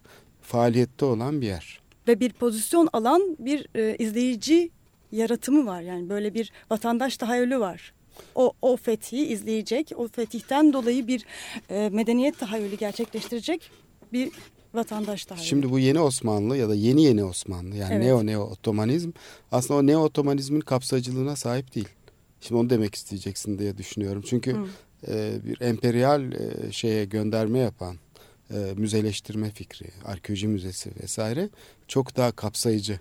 faaliyette olan bir yer.
Ve bir pozisyon alan bir e, izleyici yaratımı var. Yani böyle bir vatandaş tahayyülü var. O, o fethi izleyecek, o fetihten dolayı bir e, medeniyet tahayyülü gerçekleştirecek bir vatandaş tahayyülü.
Şimdi bu yeni Osmanlı ya da yeni yeni Osmanlı yani evet. neo neo otomanizm aslında o neo otomanizmin kapsayıcılığına sahip değil. Şimdi onu demek isteyeceksin diye düşünüyorum. Çünkü e, bir emperyal e, şeye gönderme yapan e, müzeleştirme fikri, arkeoloji müzesi vesaire çok daha kapsayıcı.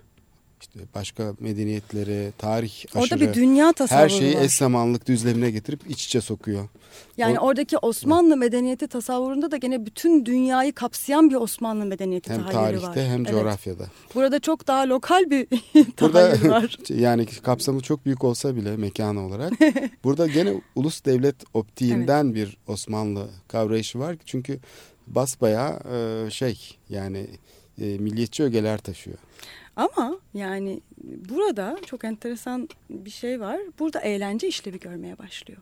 İşte başka medeniyetleri, tarih
Orada aşırı, bir dünya tasavvuru
her şeyi var. eş zamanlık düzlemine getirip iç içe sokuyor.
Yani o, oradaki Osmanlı medeniyeti tasavvurunda da gene bütün dünyayı kapsayan bir Osmanlı medeniyeti
hem
tahayyülü
var. Hem tarihte hem evet. coğrafyada.
Burada çok daha lokal bir (laughs) tahayyül var. (laughs)
yani kapsamı çok büyük olsa bile mekan olarak. (laughs) burada gene ulus devlet optiğinden evet. bir Osmanlı kavrayışı var. Çünkü basbaya e, şey yani e, milliyetçi ögeler taşıyor.
Ama yani burada çok enteresan bir şey var. Burada eğlence işlevi görmeye başlıyor.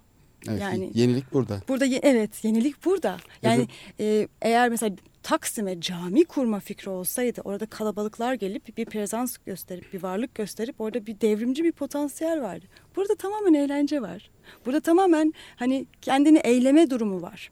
Evet, yani yenilik burada.
Burada evet yenilik burada. Yani e, eğer mesela Taksim'e cami kurma fikri olsaydı orada kalabalıklar gelip bir prezans gösterip bir varlık gösterip orada bir devrimci bir potansiyel vardı. Burada tamamen eğlence var. Burada tamamen hani kendini eyleme durumu var.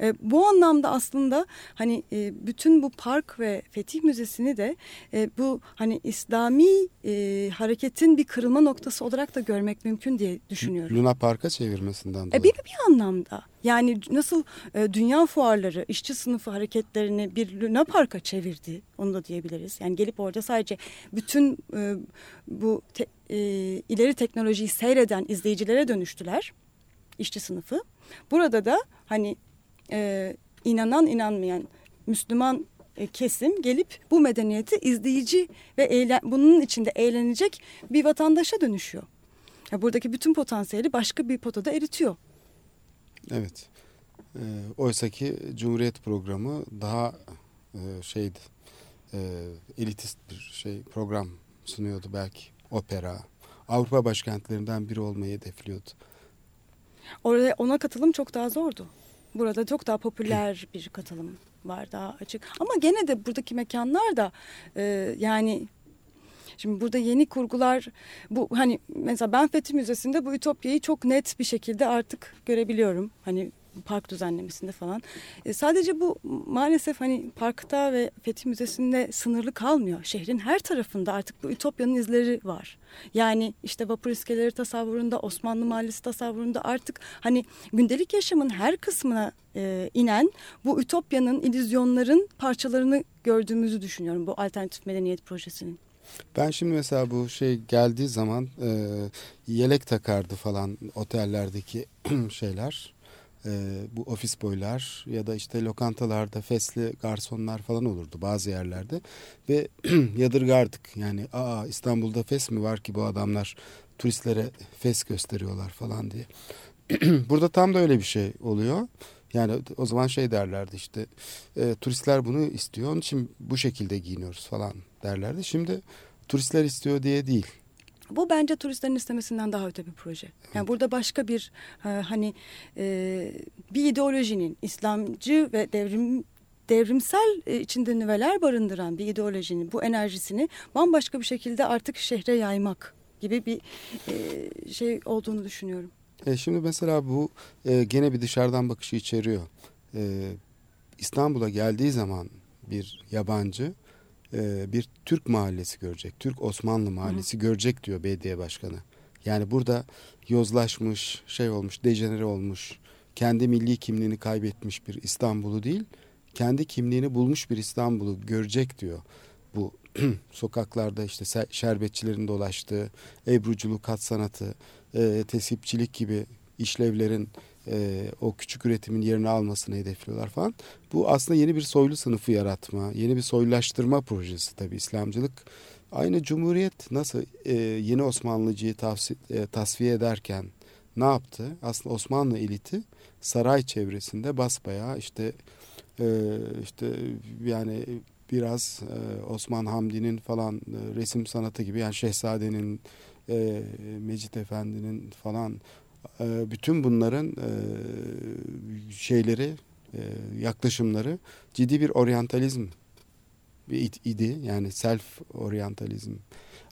E, bu anlamda aslında hani e, bütün bu park ve Fetih Müzesi'ni de e, bu hani İslami e, hareketin bir kırılma noktası olarak da görmek mümkün diye düşünüyorum.
Luna Park'a çevirmesinden dolayı.
E, bir, bir anlamda. Yani nasıl e, dünya fuarları işçi sınıfı hareketlerini bir Luna Park'a çevirdi onu da diyebiliriz. Yani gelip orada sadece bütün e, bu te, e, ileri teknolojiyi seyreden izleyicilere dönüştüler işçi sınıfı. Burada da hani e, inanan inanmayan Müslüman e, kesim gelip bu medeniyeti izleyici ve eğlen, bunun içinde eğlenecek bir vatandaşa dönüşüyor. Ya buradaki bütün potansiyeli başka bir potada eritiyor.
Evet. E, Oysa ki Cumhuriyet programı daha e, şeydi e, elitist bir şey program sunuyordu belki. Opera. Avrupa başkentlerinden biri olmayı hedefliyordu.
Oraya ona katılım çok daha zordu. Burada çok daha popüler bir katılım var daha açık. Ama gene de buradaki mekanlar da e, yani Şimdi burada yeni kurgular bu hani mesela ben Fethi Müzesi'nde bu Ütopya'yı çok net bir şekilde artık görebiliyorum. Hani park düzenlemesinde falan. E, sadece bu maalesef hani parkta ve Fethi Müzesi'nde sınırlı kalmıyor. Şehrin her tarafında artık bu Ütopya'nın izleri var. Yani işte vapur iskeleleri tasavvurunda, Osmanlı Mahallesi tasavvurunda artık hani gündelik yaşamın her kısmına e, inen bu Ütopya'nın, illüzyonların parçalarını gördüğümüzü düşünüyorum bu alternatif medeniyet projesinin.
Ben şimdi mesela bu şey geldiği zaman e, yelek takardı falan otellerdeki (clears throat) şeyler e, bu ofis boylar ya da işte lokantalarda fesli garsonlar falan olurdu bazı yerlerde ve (clears throat) yadırgardık yani aa İstanbul'da fes mi var ki bu adamlar turistlere fes gösteriyorlar falan diye. (clears throat) Burada tam da öyle bir şey oluyor. Yani o zaman şey derlerdi işte e, turistler bunu istiyor onun için bu şekilde giyiniyoruz falan derlerdi. Şimdi turistler istiyor diye değil.
Bu bence turistlerin istemesinden daha öte bir proje. Yani burada başka bir e, hani e, bir ideolojinin İslamcı ve devrim devrimsel e, içinde nüveler barındıran bir ideolojinin bu enerjisini bambaşka bir şekilde artık şehre yaymak gibi bir e, şey olduğunu düşünüyorum.
E şimdi mesela bu e, gene bir dışarıdan bakışı içeriyor. E, İstanbul'a geldiği zaman bir yabancı e, bir Türk mahallesi görecek. Türk Osmanlı mahallesi Hı. görecek diyor belediye başkanı. Yani burada yozlaşmış, şey olmuş, dejenere olmuş, kendi milli kimliğini kaybetmiş bir İstanbul'u değil, kendi kimliğini bulmuş bir İstanbul'u görecek diyor. Bu (clears throat) sokaklarda işte şerbetçilerin dolaştığı, ebruculuk, hat sanatı, e, tesipçilik gibi işlevlerin e, o küçük üretimin yerini almasını hedefliyorlar falan. Bu aslında yeni bir soylu sınıfı yaratma, yeni bir soylulaştırma projesi tabii İslamcılık. Aynı Cumhuriyet nasıl e, yeni Osmanlıcıyı tavsi, e, tasfiye ederken, ne yaptı? Aslında Osmanlı eliti saray çevresinde basbayağı işte e, işte yani biraz e, Osman Hamdi'nin falan e, resim sanatı gibi yani Şehzade'nin e, Mecit Efendi'nin falan bütün bunların e, şeyleri e, yaklaşımları ciddi bir oryantalizm idi yani self oryantalizm.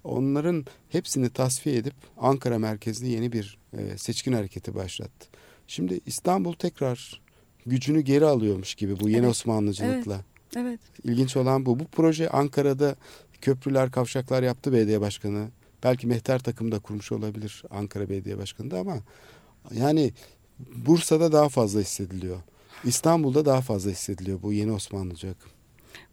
Onların hepsini tasfiye edip Ankara merkezli yeni bir e, seçkin hareketi başlattı. Şimdi İstanbul tekrar gücünü geri alıyormuş gibi bu yeni evet. Osmanlıcılıkla.
Evet. evet.
İlginç olan bu. Bu proje Ankara'da köprüler, kavşaklar yaptı belediye başkanı. Belki mehter takım da kurmuş olabilir Ankara Belediye Başkanı da ama yani Bursa'da daha fazla hissediliyor. İstanbul'da daha fazla hissediliyor bu yeni Osmanlıca akım.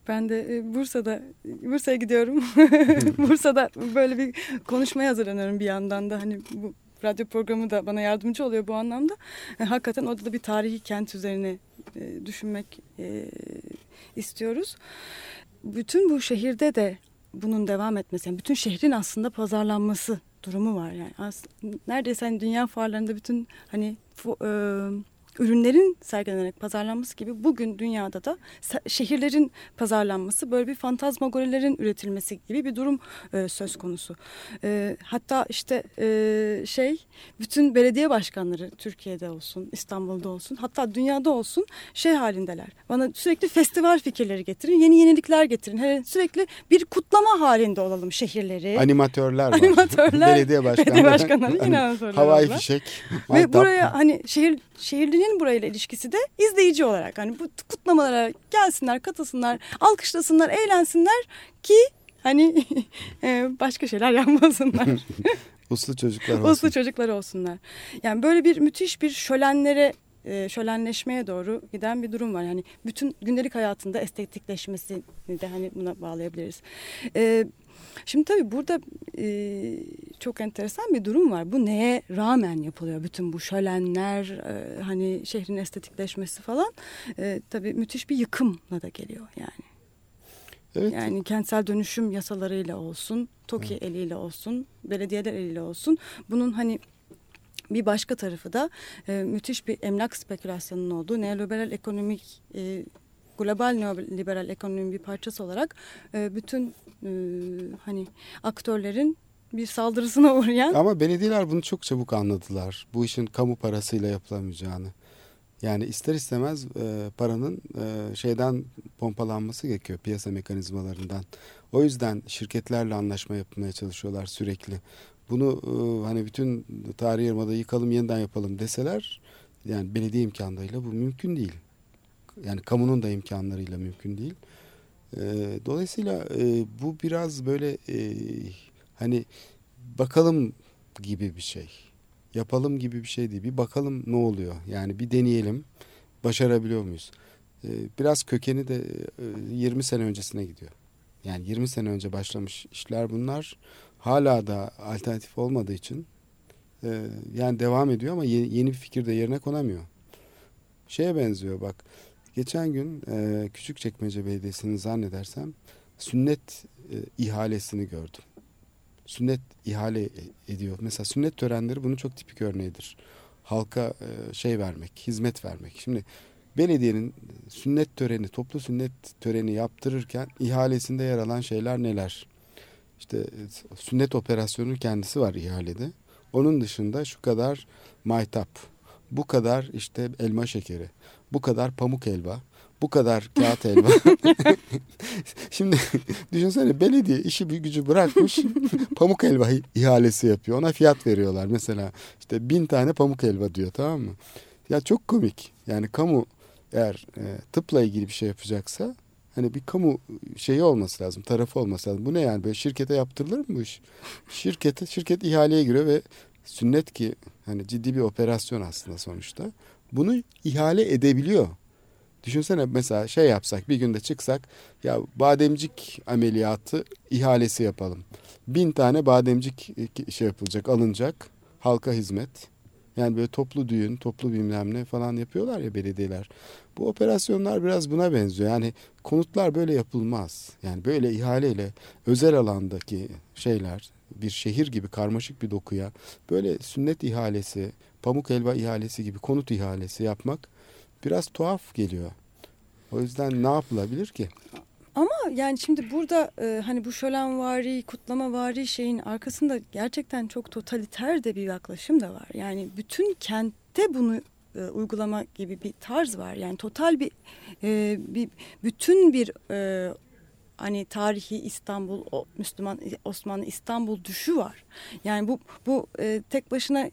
Ben de e, Bursa'da Bursa'ya gidiyorum. (laughs) Bursa'da böyle bir konuşmaya hazırlanıyorum bir yandan da hani bu radyo programı da bana yardımcı oluyor bu anlamda. E, hakikaten orada da bir tarihi kent üzerine e, düşünmek e, istiyoruz. Bütün bu şehirde de bunun devam etmesi, yani bütün şehrin aslında pazarlanması durumu var yani. Aslında, neredeyse hani dünya fuarlarında bütün hani e, ürünlerin sergilenerek pazarlanması gibi bugün dünyada da şehirlerin pazarlanması böyle bir fantazmagorilerin üretilmesi gibi bir durum e, söz konusu. E, hatta işte e, şey bütün belediye başkanları Türkiye'de olsun, İstanbul'da olsun hatta dünyada olsun şey halindeler. Bana sürekli festival fikirleri getirin, yeni yenilikler getirin. Her, sürekli bir kutlama halinde olalım şehirleri.
Animatörler var.
Animatörler. (laughs)
belediye başkanları.
Belediye başkanları yine animatörler
Havai fişek.
Ve buraya hani şehir şehirlinin burayla ilişkisi de izleyici olarak. Hani bu kutlamalara gelsinler, katılsınlar, alkışlasınlar, eğlensinler ki hani (laughs) e, başka şeyler yapmasınlar. (laughs)
Uslu çocuklar olsun.
Uslu çocuklar olsunlar. Yani böyle bir müthiş bir şölenlere e, şölenleşmeye doğru giden bir durum var. Yani bütün gündelik hayatında estetikleşmesini de hani buna bağlayabiliriz. Şimdi tabii burada e, çok enteresan bir durum var. Bu neye rağmen yapılıyor? Bütün bu şölenler, e, hani şehrin estetikleşmesi falan. E, tabii müthiş bir yıkımla da geliyor yani. Evet. Yani kentsel dönüşüm yasalarıyla olsun, TOKİ evet. eliyle olsun, belediyeler eliyle olsun. Bunun hani bir başka tarafı da e, müthiş bir emlak spekülasyonunun olduğu neoliberal ekonomik e, global neoliberal ekonominin bir parçası olarak e, bütün e, hani aktörlerin bir saldırısına (laughs) uğrayan.
Ama belediyeler bunu çok çabuk anladılar. Bu işin kamu parasıyla yapılamayacağını. Yani ister istemez e, paranın e, şeyden pompalanması gerekiyor piyasa mekanizmalarından. O yüzden şirketlerle anlaşma yapmaya çalışıyorlar sürekli. Bunu e, hani bütün tarih yarımada yıkalım yeniden yapalım deseler yani belediye imkanlarıyla bu mümkün değil. Yani kamunun da imkanlarıyla mümkün değil. E, dolayısıyla e, bu biraz böyle e, hani bakalım gibi bir şey. Yapalım gibi bir şey değil. Bir bakalım ne oluyor. Yani bir deneyelim. Başarabiliyor muyuz? E, biraz kökeni de e, 20 sene öncesine gidiyor. Yani 20 sene önce başlamış işler bunlar. Hala da alternatif olmadığı için e, yani devam ediyor ama yeni, yeni bir fikir de yerine konamıyor. Şeye benziyor bak Geçen gün e, Küçükçekmece Belediyesi'nin zannedersem sünnet e, ihalesini gördüm. Sünnet ihale ediyor. Mesela sünnet törenleri bunun çok tipik örneğidir. Halka e, şey vermek, hizmet vermek. Şimdi belediyenin sünnet töreni, toplu sünnet töreni yaptırırken ihalesinde yer alan şeyler neler? İşte e, sünnet operasyonu kendisi var ihalede. Onun dışında şu kadar maytap, bu kadar işte elma şekeri, bu kadar pamuk elba, bu kadar kağıt elba. (laughs) Şimdi düşünsene belediye işi bir gücü bırakmış pamuk elba ihalesi yapıyor. Ona fiyat veriyorlar. Mesela işte bin tane pamuk elba diyor tamam mı? Ya çok komik. Yani kamu eğer e, tıpla ilgili bir şey yapacaksa hani bir kamu şeyi olması lazım, tarafı olması lazım. Bu ne yani böyle şirkete yaptırılır mı bu iş? Şirkete, şirket ihaleye giriyor ve sünnet ki hani ciddi bir operasyon aslında sonuçta bunu ihale edebiliyor. Düşünsene mesela şey yapsak bir günde çıksak ya bademcik ameliyatı ihalesi yapalım. Bin tane bademcik şey yapılacak alınacak halka hizmet. Yani böyle toplu düğün, toplu bilmem ne falan yapıyorlar ya belediyeler. Bu operasyonlar biraz buna benziyor. Yani konutlar böyle yapılmaz. Yani böyle ihaleyle özel alandaki şeyler bir şehir gibi karmaşık bir dokuya böyle sünnet ihalesi, pamuk helva ihalesi gibi konut ihalesi yapmak biraz tuhaf geliyor. O yüzden ne yapılabilir ki?
Ama yani şimdi burada e, hani bu şölenvari, kutlamavari şeyin arkasında gerçekten çok totaliter de bir yaklaşım da var. Yani bütün kentte bunu e, uygulama gibi bir tarz var. Yani total bir, e, bir bütün bir e, hani tarihi İstanbul, o, Müslüman Osmanlı İstanbul düşü var. Yani bu bu e, tek başına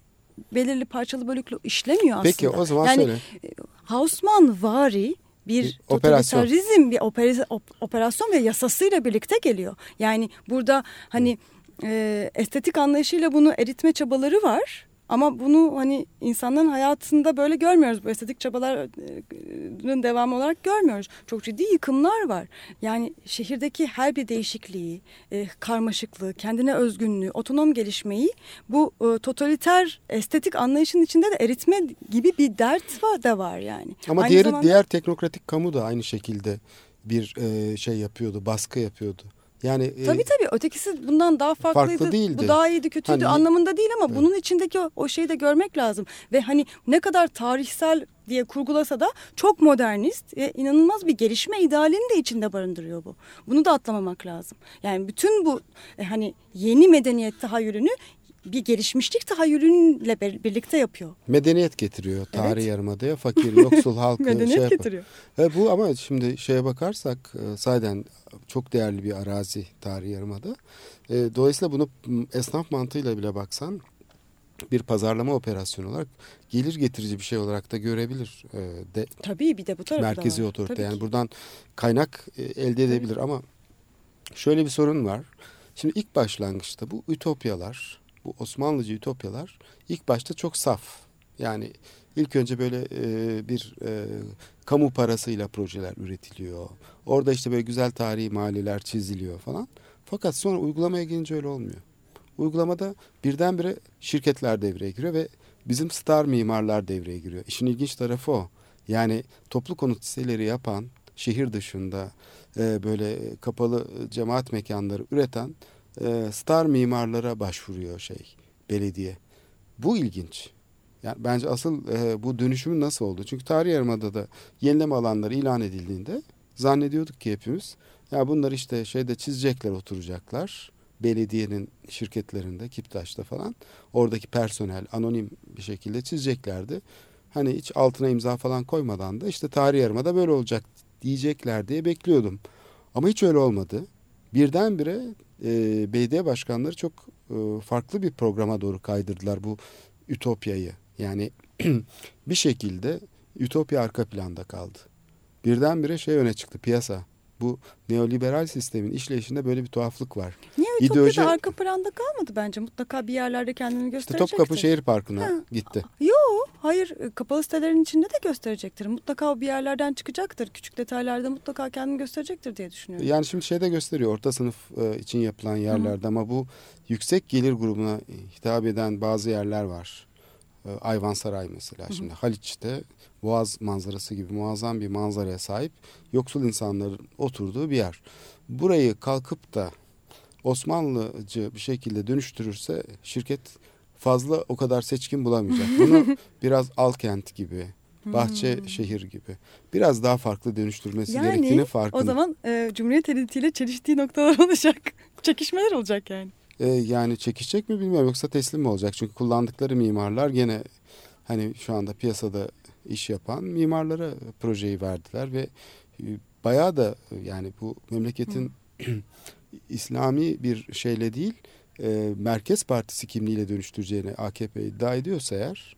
belirli parçalı bölüklü işlemiyor aslında.
Peki o zaman
yani,
söyle.
E, Hausmann vari bir, bir totalitarizm, bir operasyon, operasyon ve yasasıyla birlikte geliyor. Yani burada hani e, estetik anlayışıyla bunu eritme çabaları var. Ama bunu hani insanların hayatında böyle görmüyoruz. Bu estetik çabaların devamı olarak görmüyoruz. Çok ciddi yıkımlar var. Yani şehirdeki her bir değişikliği, e, karmaşıklığı, kendine özgünlüğü, otonom gelişmeyi bu e, totaliter estetik anlayışın içinde de eritme gibi bir dert var da var yani.
Ama Aynı diğeri zamanda... diğer teknokratik kamu da aynı şekilde bir e, şey yapıyordu, baskı yapıyordu. Yani
e, tabii tabii ötekisi bundan daha farklıydı. Farklı değildi. Bu daha iyiydi, kötüydü hani, anlamında değil ama evet. bunun içindeki o, o şeyi de görmek lazım. Ve hani ne kadar tarihsel diye kurgulasa da çok modernist ve inanılmaz bir gelişme idealini de içinde barındırıyor bu. Bunu da atlamamak lazım. Yani bütün bu e, hani yeni medeniyet tahayyülünü bir gelişmişlik tahayyülünle birlikte yapıyor.
Medeniyet getiriyor tarih evet. yarımadaya. Fakir, yoksul (laughs) halkı
Medeniyet şey getiriyor.
Ve bu ama şimdi şeye bakarsak e, çok değerli bir arazi tarih yarımada. E, dolayısıyla bunu esnaf mantığıyla bile baksan bir pazarlama operasyonu olarak gelir getirici bir şey olarak da görebilir. E, de,
Tabii bir de bu tarafı
Merkezi var. otorite. Tabii yani ki. buradan kaynak elde edebilir Tabii. ama şöyle bir sorun var. Şimdi ilk başlangıçta bu ütopyalar bu Osmanlıcı ütopyalar ilk başta çok saf. Yani ilk önce böyle e, bir e, kamu parasıyla projeler üretiliyor. Orada işte böyle güzel tarihi mahalleler çiziliyor falan. Fakat sonra uygulamaya gelince öyle olmuyor. Uygulamada birdenbire şirketler devreye giriyor ve bizim star mimarlar devreye giriyor. İşin ilginç tarafı o. Yani toplu konut siteleri yapan, şehir dışında e, böyle kapalı cemaat mekanları üreten e, star mimarlara başvuruyor şey belediye. Bu ilginç. Yani bence asıl e, bu dönüşümün nasıl oldu? Çünkü tarih yarımada da yenileme alanları ilan edildiğinde zannediyorduk ki hepimiz ya bunlar işte şeyde çizecekler oturacaklar. Belediyenin şirketlerinde Kiptaş'ta falan oradaki personel anonim bir şekilde çizeceklerdi. Hani hiç altına imza falan koymadan da işte tarih yarımada böyle olacak diyecekler diye bekliyordum. Ama hiç öyle olmadı. Birdenbire e, belediye başkanları çok e, farklı bir programa doğru kaydırdılar bu ütopyayı. Yani (clears throat) bir şekilde ütopya arka planda kaldı. Birdenbire şey öne çıktı piyasa bu neoliberal sistemin işleyişinde böyle bir tuhaflık var.
Niye İdeoloji... arka planda kalmadı bence. Mutlaka bir yerlerde kendini gösterecektir.
İşte Topkapı Şehir Parkı'na ha. gitti.
Yok hayır kapalı sitelerin içinde de gösterecektir. Mutlaka bir yerlerden çıkacaktır. Küçük detaylarda mutlaka kendini gösterecektir diye düşünüyorum.
Yani şimdi şeyde gösteriyor orta sınıf e, için yapılan yerlerde Hı. ama bu yüksek gelir grubuna hitap eden bazı yerler var. E, Ayvansaray mesela. Hı. Şimdi Haliç'te boğaz manzarası gibi muazzam bir manzaraya sahip yoksul insanların oturduğu bir yer. Burayı kalkıp da Osmanlıcı bir şekilde dönüştürürse şirket fazla o kadar seçkin bulamayacak. Bunu (laughs) biraz Alkent gibi, Bahçe hmm. şehir gibi biraz daha farklı dönüştürmesi yani, gerektiğini farkında.
O zaman e, Cumhuriyet elitiyle çeliştiği noktalar olacak. (laughs) Çekişmeler olacak yani.
E, yani çekişecek mi bilmiyorum yoksa teslim mi olacak? Çünkü kullandıkları mimarlar gene hani şu anda piyasada iş yapan mimarlara projeyi verdiler ve e, bayağı da yani bu memleketin (clears throat) İslami bir şeyle değil e, Merkez Partisi kimliğiyle dönüştüreceğini AKP iddia ediyorsa eğer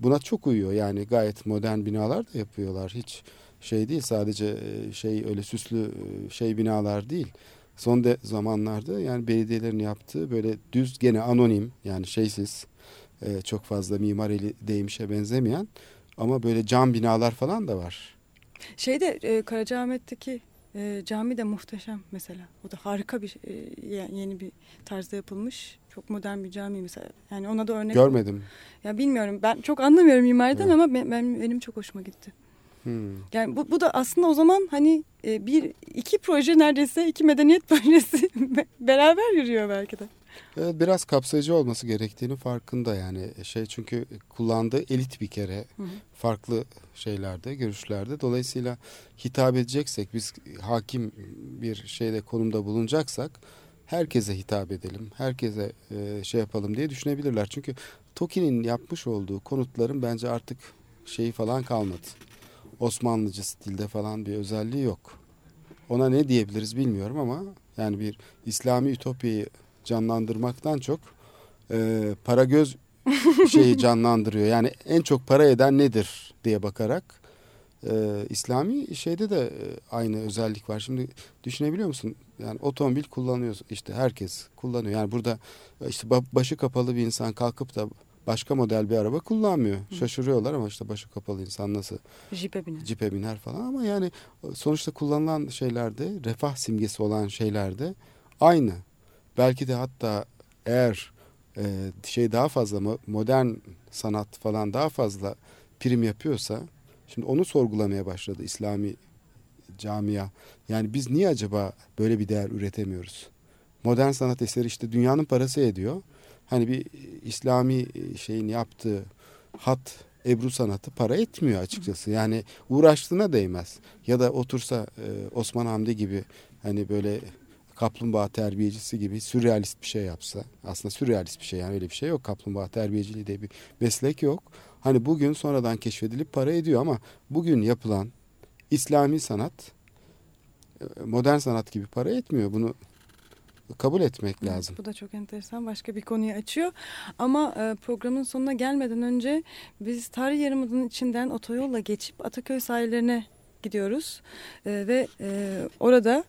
buna çok uyuyor. Yani gayet modern binalar da yapıyorlar. Hiç şey değil sadece e, şey öyle süslü şey binalar değil. Son de zamanlarda yani belediyelerin yaptığı böyle düz gene anonim yani şeysiz çok fazla mimar eli değmişe benzemeyen ama böyle cam binalar falan da var.
Şeyde e, Karacaahmet'teki e, cami de muhteşem mesela. O da harika bir e, yeni bir tarzda yapılmış. Çok modern bir cami mesela. Yani ona da örnek.
Görmedim.
Ya bilmiyorum. Ben çok anlamıyorum mimariden evet. ama ben, ben, benim çok hoşuma gitti. Hmm. Yani bu, bu da aslında o zaman hani e, bir iki proje neredeyse iki medeniyet (laughs) projesi beraber yürüyor belki de.
Evet, biraz kapsayıcı olması gerektiğini farkında yani şey çünkü kullandığı elit bir kere hı hı. farklı şeylerde görüşlerde. Dolayısıyla hitap edeceksek biz hakim bir şeyde konumda bulunacaksak herkese hitap edelim herkese e, şey yapalım diye düşünebilirler. Çünkü Toki'nin yapmış olduğu konutların bence artık şeyi falan kalmadı. Osmanlıcı stilde falan bir özelliği yok. Ona ne diyebiliriz bilmiyorum ama yani bir İslami ütopyayı canlandırmaktan çok e, para göz şeyi (laughs) canlandırıyor. Yani en çok para eden nedir diye bakarak e, İslami şeyde de e, aynı özellik var. Şimdi düşünebiliyor musun? Yani otomobil kullanıyoruz işte herkes kullanıyor. Yani burada işte başı kapalı bir insan kalkıp da başka model bir araba kullanmıyor. Hı. Şaşırıyorlar ama işte başı kapalı insan nasıl
cipe biner.
cipe biner falan ama yani sonuçta kullanılan şeylerde refah simgesi olan şeylerde aynı. Belki de hatta eğer e, şey daha fazla modern sanat falan daha fazla prim yapıyorsa şimdi onu sorgulamaya başladı İslami camia. Yani biz niye acaba böyle bir değer üretemiyoruz? Modern sanat eseri işte dünyanın parası ediyor. Hani bir İslami şeyin yaptığı hat Ebru sanatı para etmiyor açıkçası. Yani uğraştığına değmez. Ya da otursa e, Osman Hamdi gibi hani böyle kaplumbağa terbiyecisi gibi sürrealist bir şey yapsa aslında sürrealist bir şey yani öyle bir şey yok kaplumbağa terbiyeciliği diye bir meslek yok. Hani bugün sonradan keşfedilip para ediyor ama bugün yapılan İslami sanat e, modern sanat gibi para etmiyor. Bunu kabul etmek lazım.
bu da çok enteresan başka bir konuyu açıyor. Ama e, programın sonuna gelmeden önce biz tarih yarımadının içinden otoyolla geçip Ataköy sahillerine gidiyoruz. E, ve e, orada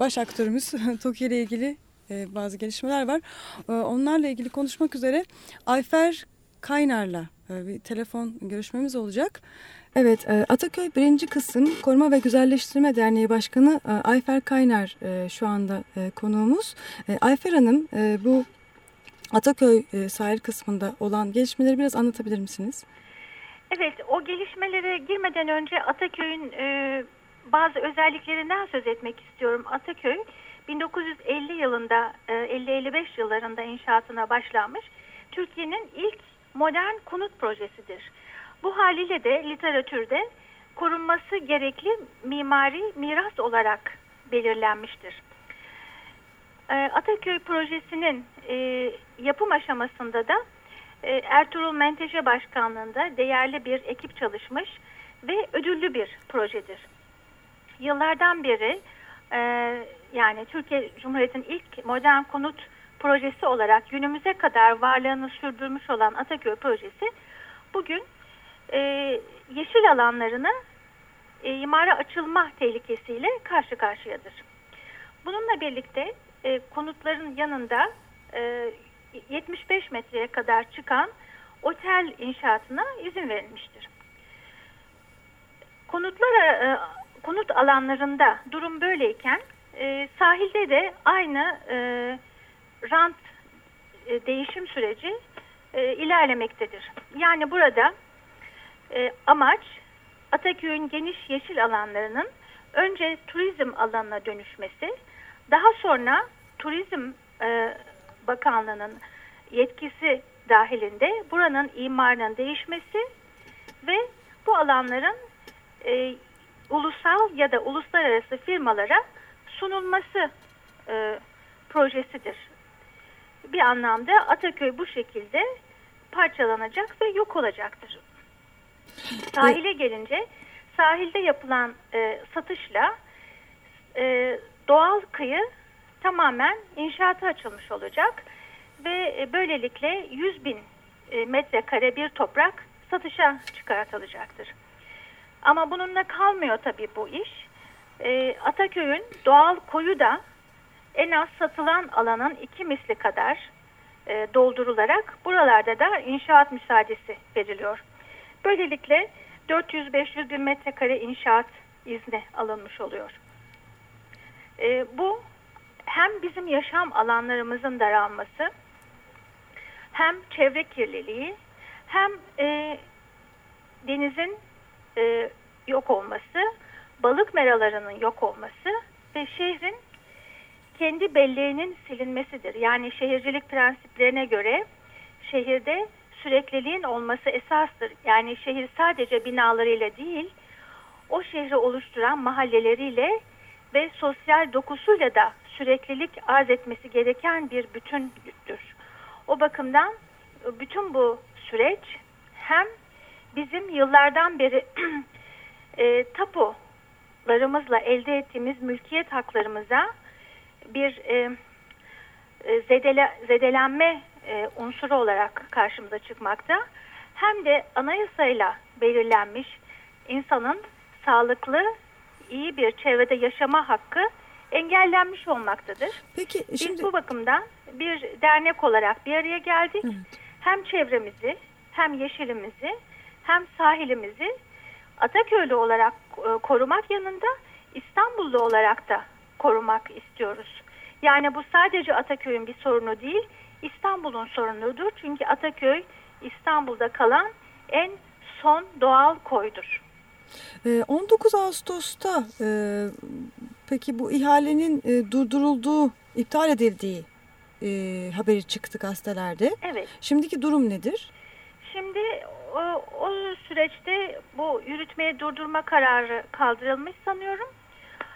baş aktörümüz (laughs) Tokyo ile ilgili e, bazı gelişmeler var. E, onlarla ilgili konuşmak üzere Ayfer Kaynar'la e, bir telefon görüşmemiz olacak. Evet, e, Ataköy birinci kısım Koruma ve Güzelleştirme Derneği Başkanı e, Ayfer Kaynar e, şu anda konuğumuz. Ayfer Hanım bu Ataköy sahil kısmında olan gelişmeleri biraz anlatabilir misiniz?
Evet, o gelişmelere girmeden önce Ataköy'ün bazı özelliklerinden söz etmek istiyorum. Ataköy 1950 yılında, 50-55 yıllarında inşaatına başlanmış Türkiye'nin ilk modern konut projesidir. Bu haliyle de literatürde korunması gerekli mimari miras olarak belirlenmiştir. Ee, Ataköy projesinin e, yapım aşamasında da e, Ertuğrul Menteşe Başkanlığı'nda değerli bir ekip çalışmış ve ödüllü bir projedir. Yıllardan beri e, yani Türkiye Cumhuriyeti'nin ilk modern konut projesi olarak günümüze kadar varlığını sürdürmüş olan Ataköy projesi bugün e, yeşil alanlarını e, imara açılma tehlikesiyle karşı karşıyadır. Bununla birlikte e, konutların yanında e, 75 metreye kadar çıkan otel inşaatına izin verilmiştir. Konutlar e, konut alanlarında durum böyleyken e, sahilde de aynı e, rant e, değişim süreci e, ilerlemektedir. Yani burada e, amaç Ataköy'ün geniş yeşil alanlarının önce turizm alanına dönüşmesi, daha sonra Turizm e, Bakanlığı'nın yetkisi dahilinde buranın imarının değişmesi ve bu alanların e, ulusal ya da uluslararası firmalara sunulması e, projesidir. Bir anlamda Ataköy bu şekilde parçalanacak ve yok olacaktır. Sahile gelince sahilde yapılan e, satışla e, doğal kıyı tamamen inşaata açılmış olacak ve e, böylelikle 100 bin e, metrekare bir toprak satışa çıkartılacaktır. Ama bununla kalmıyor tabii bu iş. E, Ataköy'ün doğal koyu da en az satılan alanın iki misli kadar e, doldurularak buralarda da inşaat müsaadesi veriliyor. Böylelikle 400-500 bin metrekare inşaat izni alınmış oluyor. E, bu hem bizim yaşam alanlarımızın daralması, hem çevre kirliliği, hem e, denizin e, yok olması, balık meralarının yok olması ve şehrin kendi belleğinin silinmesidir. Yani şehircilik prensiplerine göre şehirde sürekliliğin olması esastır. Yani şehir sadece binalarıyla değil, o şehri oluşturan mahalleleriyle ve sosyal dokusuyla da süreklilik arz etmesi gereken bir bütündür. O bakımdan bütün bu süreç hem bizim yıllardan beri (clears throat) e, tapularımızla elde ettiğimiz mülkiyet haklarımıza bir e, e, zedele, zedelenme e, unsuru olarak karşımıza çıkmakta. Hem de anayasayla belirlenmiş insanın sağlıklı, iyi bir çevrede yaşama hakkı engellenmiş olmaktadır.
Peki şimdi...
Biz bu bakımdan bir dernek olarak bir araya geldik. Evet. Hem çevremizi, hem yeşilimizi, hem sahilimizi Ataköylü olarak e, korumak yanında İstanbullu olarak da korumak istiyoruz. Yani bu sadece Ataköy'ün bir sorunu değil, İstanbul'un sorunudur. Çünkü Ataköy İstanbul'da kalan en son doğal koydur.
19 ee, Ağustos'ta e, peki bu ihalenin e, durdurulduğu, iptal edildiği e, haberi çıktı gazetelerde.
Evet.
Şimdiki durum nedir?
Şimdi o, o süreçte bu yürütmeye durdurma kararı kaldırılmış sanıyorum.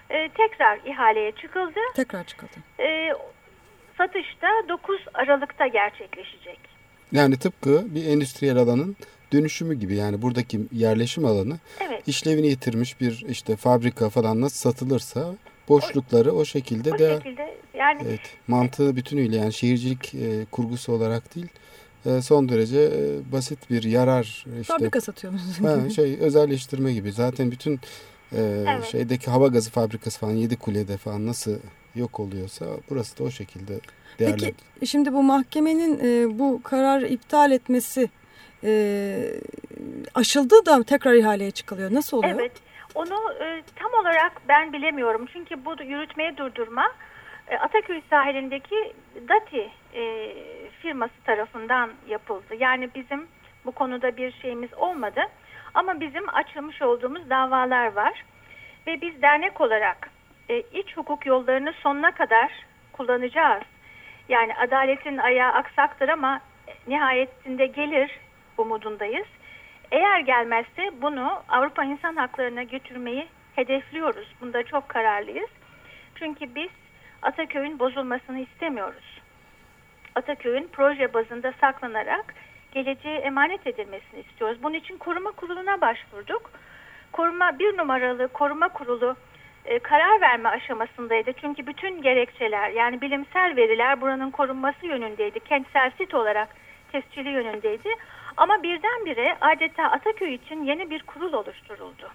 E, tekrar ihaleye çıkıldı.
Tekrar çıkıldı.
E, satışta 9 Aralık'ta gerçekleşecek.
Yani tıpkı bir endüstriyel alanın dönüşümü gibi yani buradaki yerleşim alanı
evet.
işlevini yitirmiş bir işte fabrika falan nasıl satılırsa boşlukları o, o şekilde
o
de
şekilde yani
evet, mantığı bütünüyle yani şehircilik e, kurgusu olarak değil son derece e, basit bir yarar
işte fabrika satıyor musunuz? (laughs)
şey özelleştirme gibi zaten bütün e, evet. şeydeki hava gazı fabrikası falan yedi kulede falan nasıl yok oluyorsa burası da o şekilde değerli.
Peki şimdi bu mahkemenin e, bu karar iptal etmesi e, aşıldı da tekrar ihaleye çıkılıyor. Nasıl oluyor?
Evet. Onu e, tam olarak ben bilemiyorum. Çünkü bu yürütmeye durdurma e, Ataköy sahilindeki DATI e, firması tarafından yapıldı. Yani bizim bu konuda bir şeyimiz olmadı. Ama bizim açılmış olduğumuz davalar var. Ve biz dernek olarak e, iç hukuk yollarını sonuna kadar kullanacağız. Yani adaletin ayağı aksaktır ama nihayetinde gelir umudundayız. Eğer gelmezse bunu Avrupa İnsan Hakları'na götürmeyi hedefliyoruz. Bunda çok kararlıyız. Çünkü biz Ataköy'ün bozulmasını istemiyoruz. Ataköy'ün proje bazında saklanarak geleceğe emanet edilmesini istiyoruz. Bunun için koruma kuruluna başvurduk. Koruma bir numaralı koruma kurulu e, karar verme aşamasındaydı. Çünkü bütün gerekçeler yani bilimsel veriler buranın korunması yönündeydi. Kentsel sit olarak tescili yönündeydi. Ama birdenbire adeta Ataköy için yeni bir kurul oluşturuldu.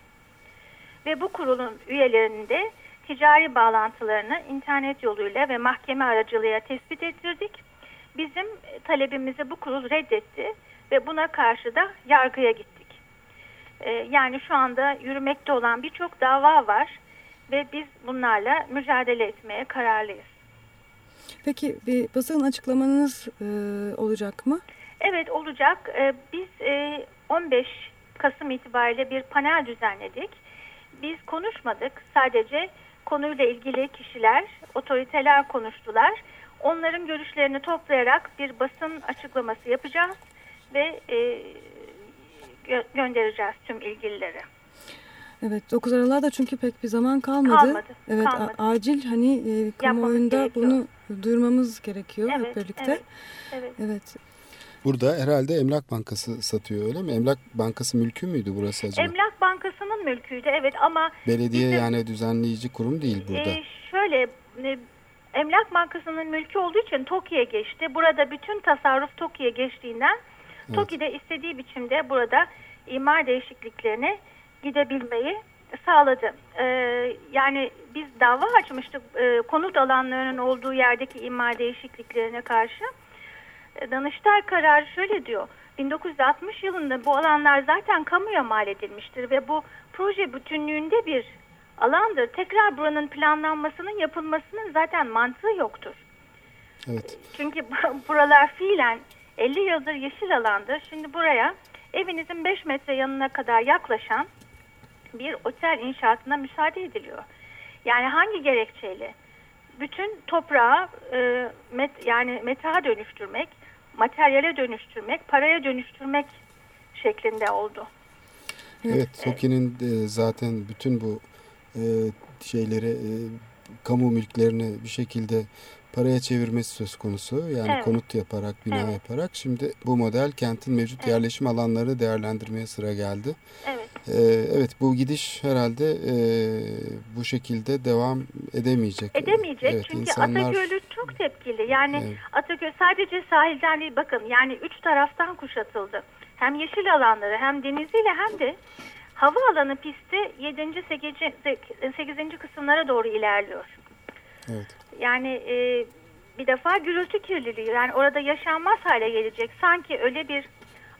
Ve bu kurulun üyelerinde ticari bağlantılarını internet yoluyla ve mahkeme aracılığıyla tespit ettirdik. Bizim talebimizi bu kurul reddetti ve buna karşı da yargıya gittik. Ee, yani şu anda yürümekte olan birçok dava var ve biz bunlarla mücadele etmeye kararlıyız.
Peki bir basın açıklamanız e, olacak mı?
Evet olacak. Ee, biz 15 e, Kasım itibariyle bir panel düzenledik. Biz konuşmadık. Sadece konuyla ilgili kişiler, otoriteler konuştular. Onların görüşlerini toplayarak bir basın açıklaması yapacağız ve e, gö göndereceğiz tüm ilgililere.
Evet 9 Aralık'a da çünkü pek bir zaman kalmadı.
Kalmadı.
Evet
kalmadı.
acil hani e, kamuoyunda bunu duyurmamız gerekiyor
evet,
hep birlikte.
Evet. Evet.
evet.
Burada herhalde Emlak Bankası satıyor öyle mi? Emlak Bankası mülkü müydü burası acaba?
Emlak Bankası'nın mülküydü evet ama...
Belediye bizim, yani düzenleyici kurum değil burada. E,
şöyle e, Emlak Bankası'nın mülkü olduğu için TOKİ'ye geçti. Burada bütün tasarruf TOKİ'ye geçtiğinden evet. TOKİ de istediği biçimde burada imar değişikliklerine gidebilmeyi sağladı. Ee, yani biz dava açmıştık e, konut alanlarının olduğu yerdeki imar değişikliklerine karşı. E, Danıştay kararı şöyle diyor. 1960 yılında bu alanlar zaten kamuya mal edilmiştir ve bu proje bütünlüğünde bir alandır. Tekrar buranın planlanmasının yapılmasının zaten mantığı yoktur.
Evet.
Çünkü buralar fiilen 50 yıldır yeşil alandır. Şimdi buraya evinizin 5 metre yanına kadar yaklaşan bir otel inşaatına müsaade ediliyor. Yani hangi gerekçeyle bütün toprağı e, met, yani metaha dönüştürmek, materyale dönüştürmek, paraya dönüştürmek şeklinde oldu.
Evet, Toki'nin e, zaten bütün bu e, şeyleri, e, kamu mülklerini bir şekilde paraya çevirmesi söz konusu. Yani
Evet.
konut yaparak, bina
Evet.
yaparak. Şimdi bu model kentin mevcut
Evet.
yerleşim alanları değerlendirmeye sıra geldi.
Evet.
E, evet, bu gidiş herhalde e, bu şekilde devam edemeyecek.
Edemeyecek
Evet,
çünkü
insanlar-
Ataköylü çok tepkili. Yani
Evet.
Ataköy sadece sahilden değil bakın yani üç taraftan kuşatıldı. Hem yeşil alanları hem deniziyle hem de havaalanı pisti 7. 8. 8. kısımlara doğru ilerliyor.
Evet.
Yani e, bir defa gürültü kirliliği yani orada yaşanmaz hale gelecek. Sanki öyle bir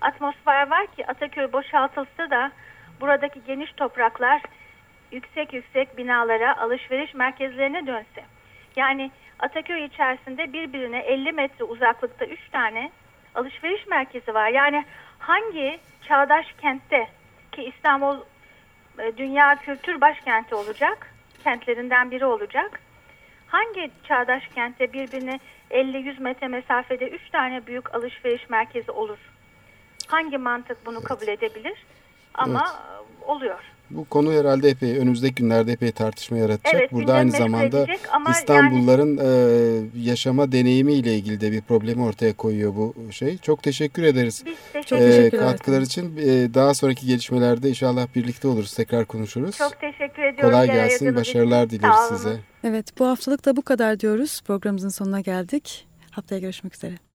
atmosfer var ki Ataköy boşaltılsa da buradaki geniş topraklar yüksek yüksek binalara, alışveriş merkezlerine dönse. Yani Ataköy içerisinde birbirine 50 metre uzaklıkta 3 tane alışveriş merkezi var. Yani hangi çağdaş kentte ki İstanbul e, dünya kültür başkenti olacak, kentlerinden biri olacak. Hangi çağdaş kentte birbirine 50-100 metre mesafede 3 tane büyük alışveriş merkezi olur? Hangi mantık bunu kabul edebilir? Ama e, oluyor.
Bu konu herhalde epey önümüzdeki günlerde epey tartışma yaratacak.
Evet,
Burada aynı zamanda İstanbulluların e, yaşama deneyimi ile ilgili de bir problemi ortaya koyuyor bu şey. Çok teşekkür ederiz.
Biz teşekkür
Çok
e,
teşekkür
ederiz.
ederim.
katkılar için. E, daha sonraki gelişmelerde inşallah birlikte oluruz. Tekrar konuşuruz.
Çok teşekkür ediyorum.
Kolay gelsin. Başarılar dileriz size.
Evet bu haftalık da bu kadar diyoruz. Programımızın sonuna geldik. Haftaya görüşmek üzere.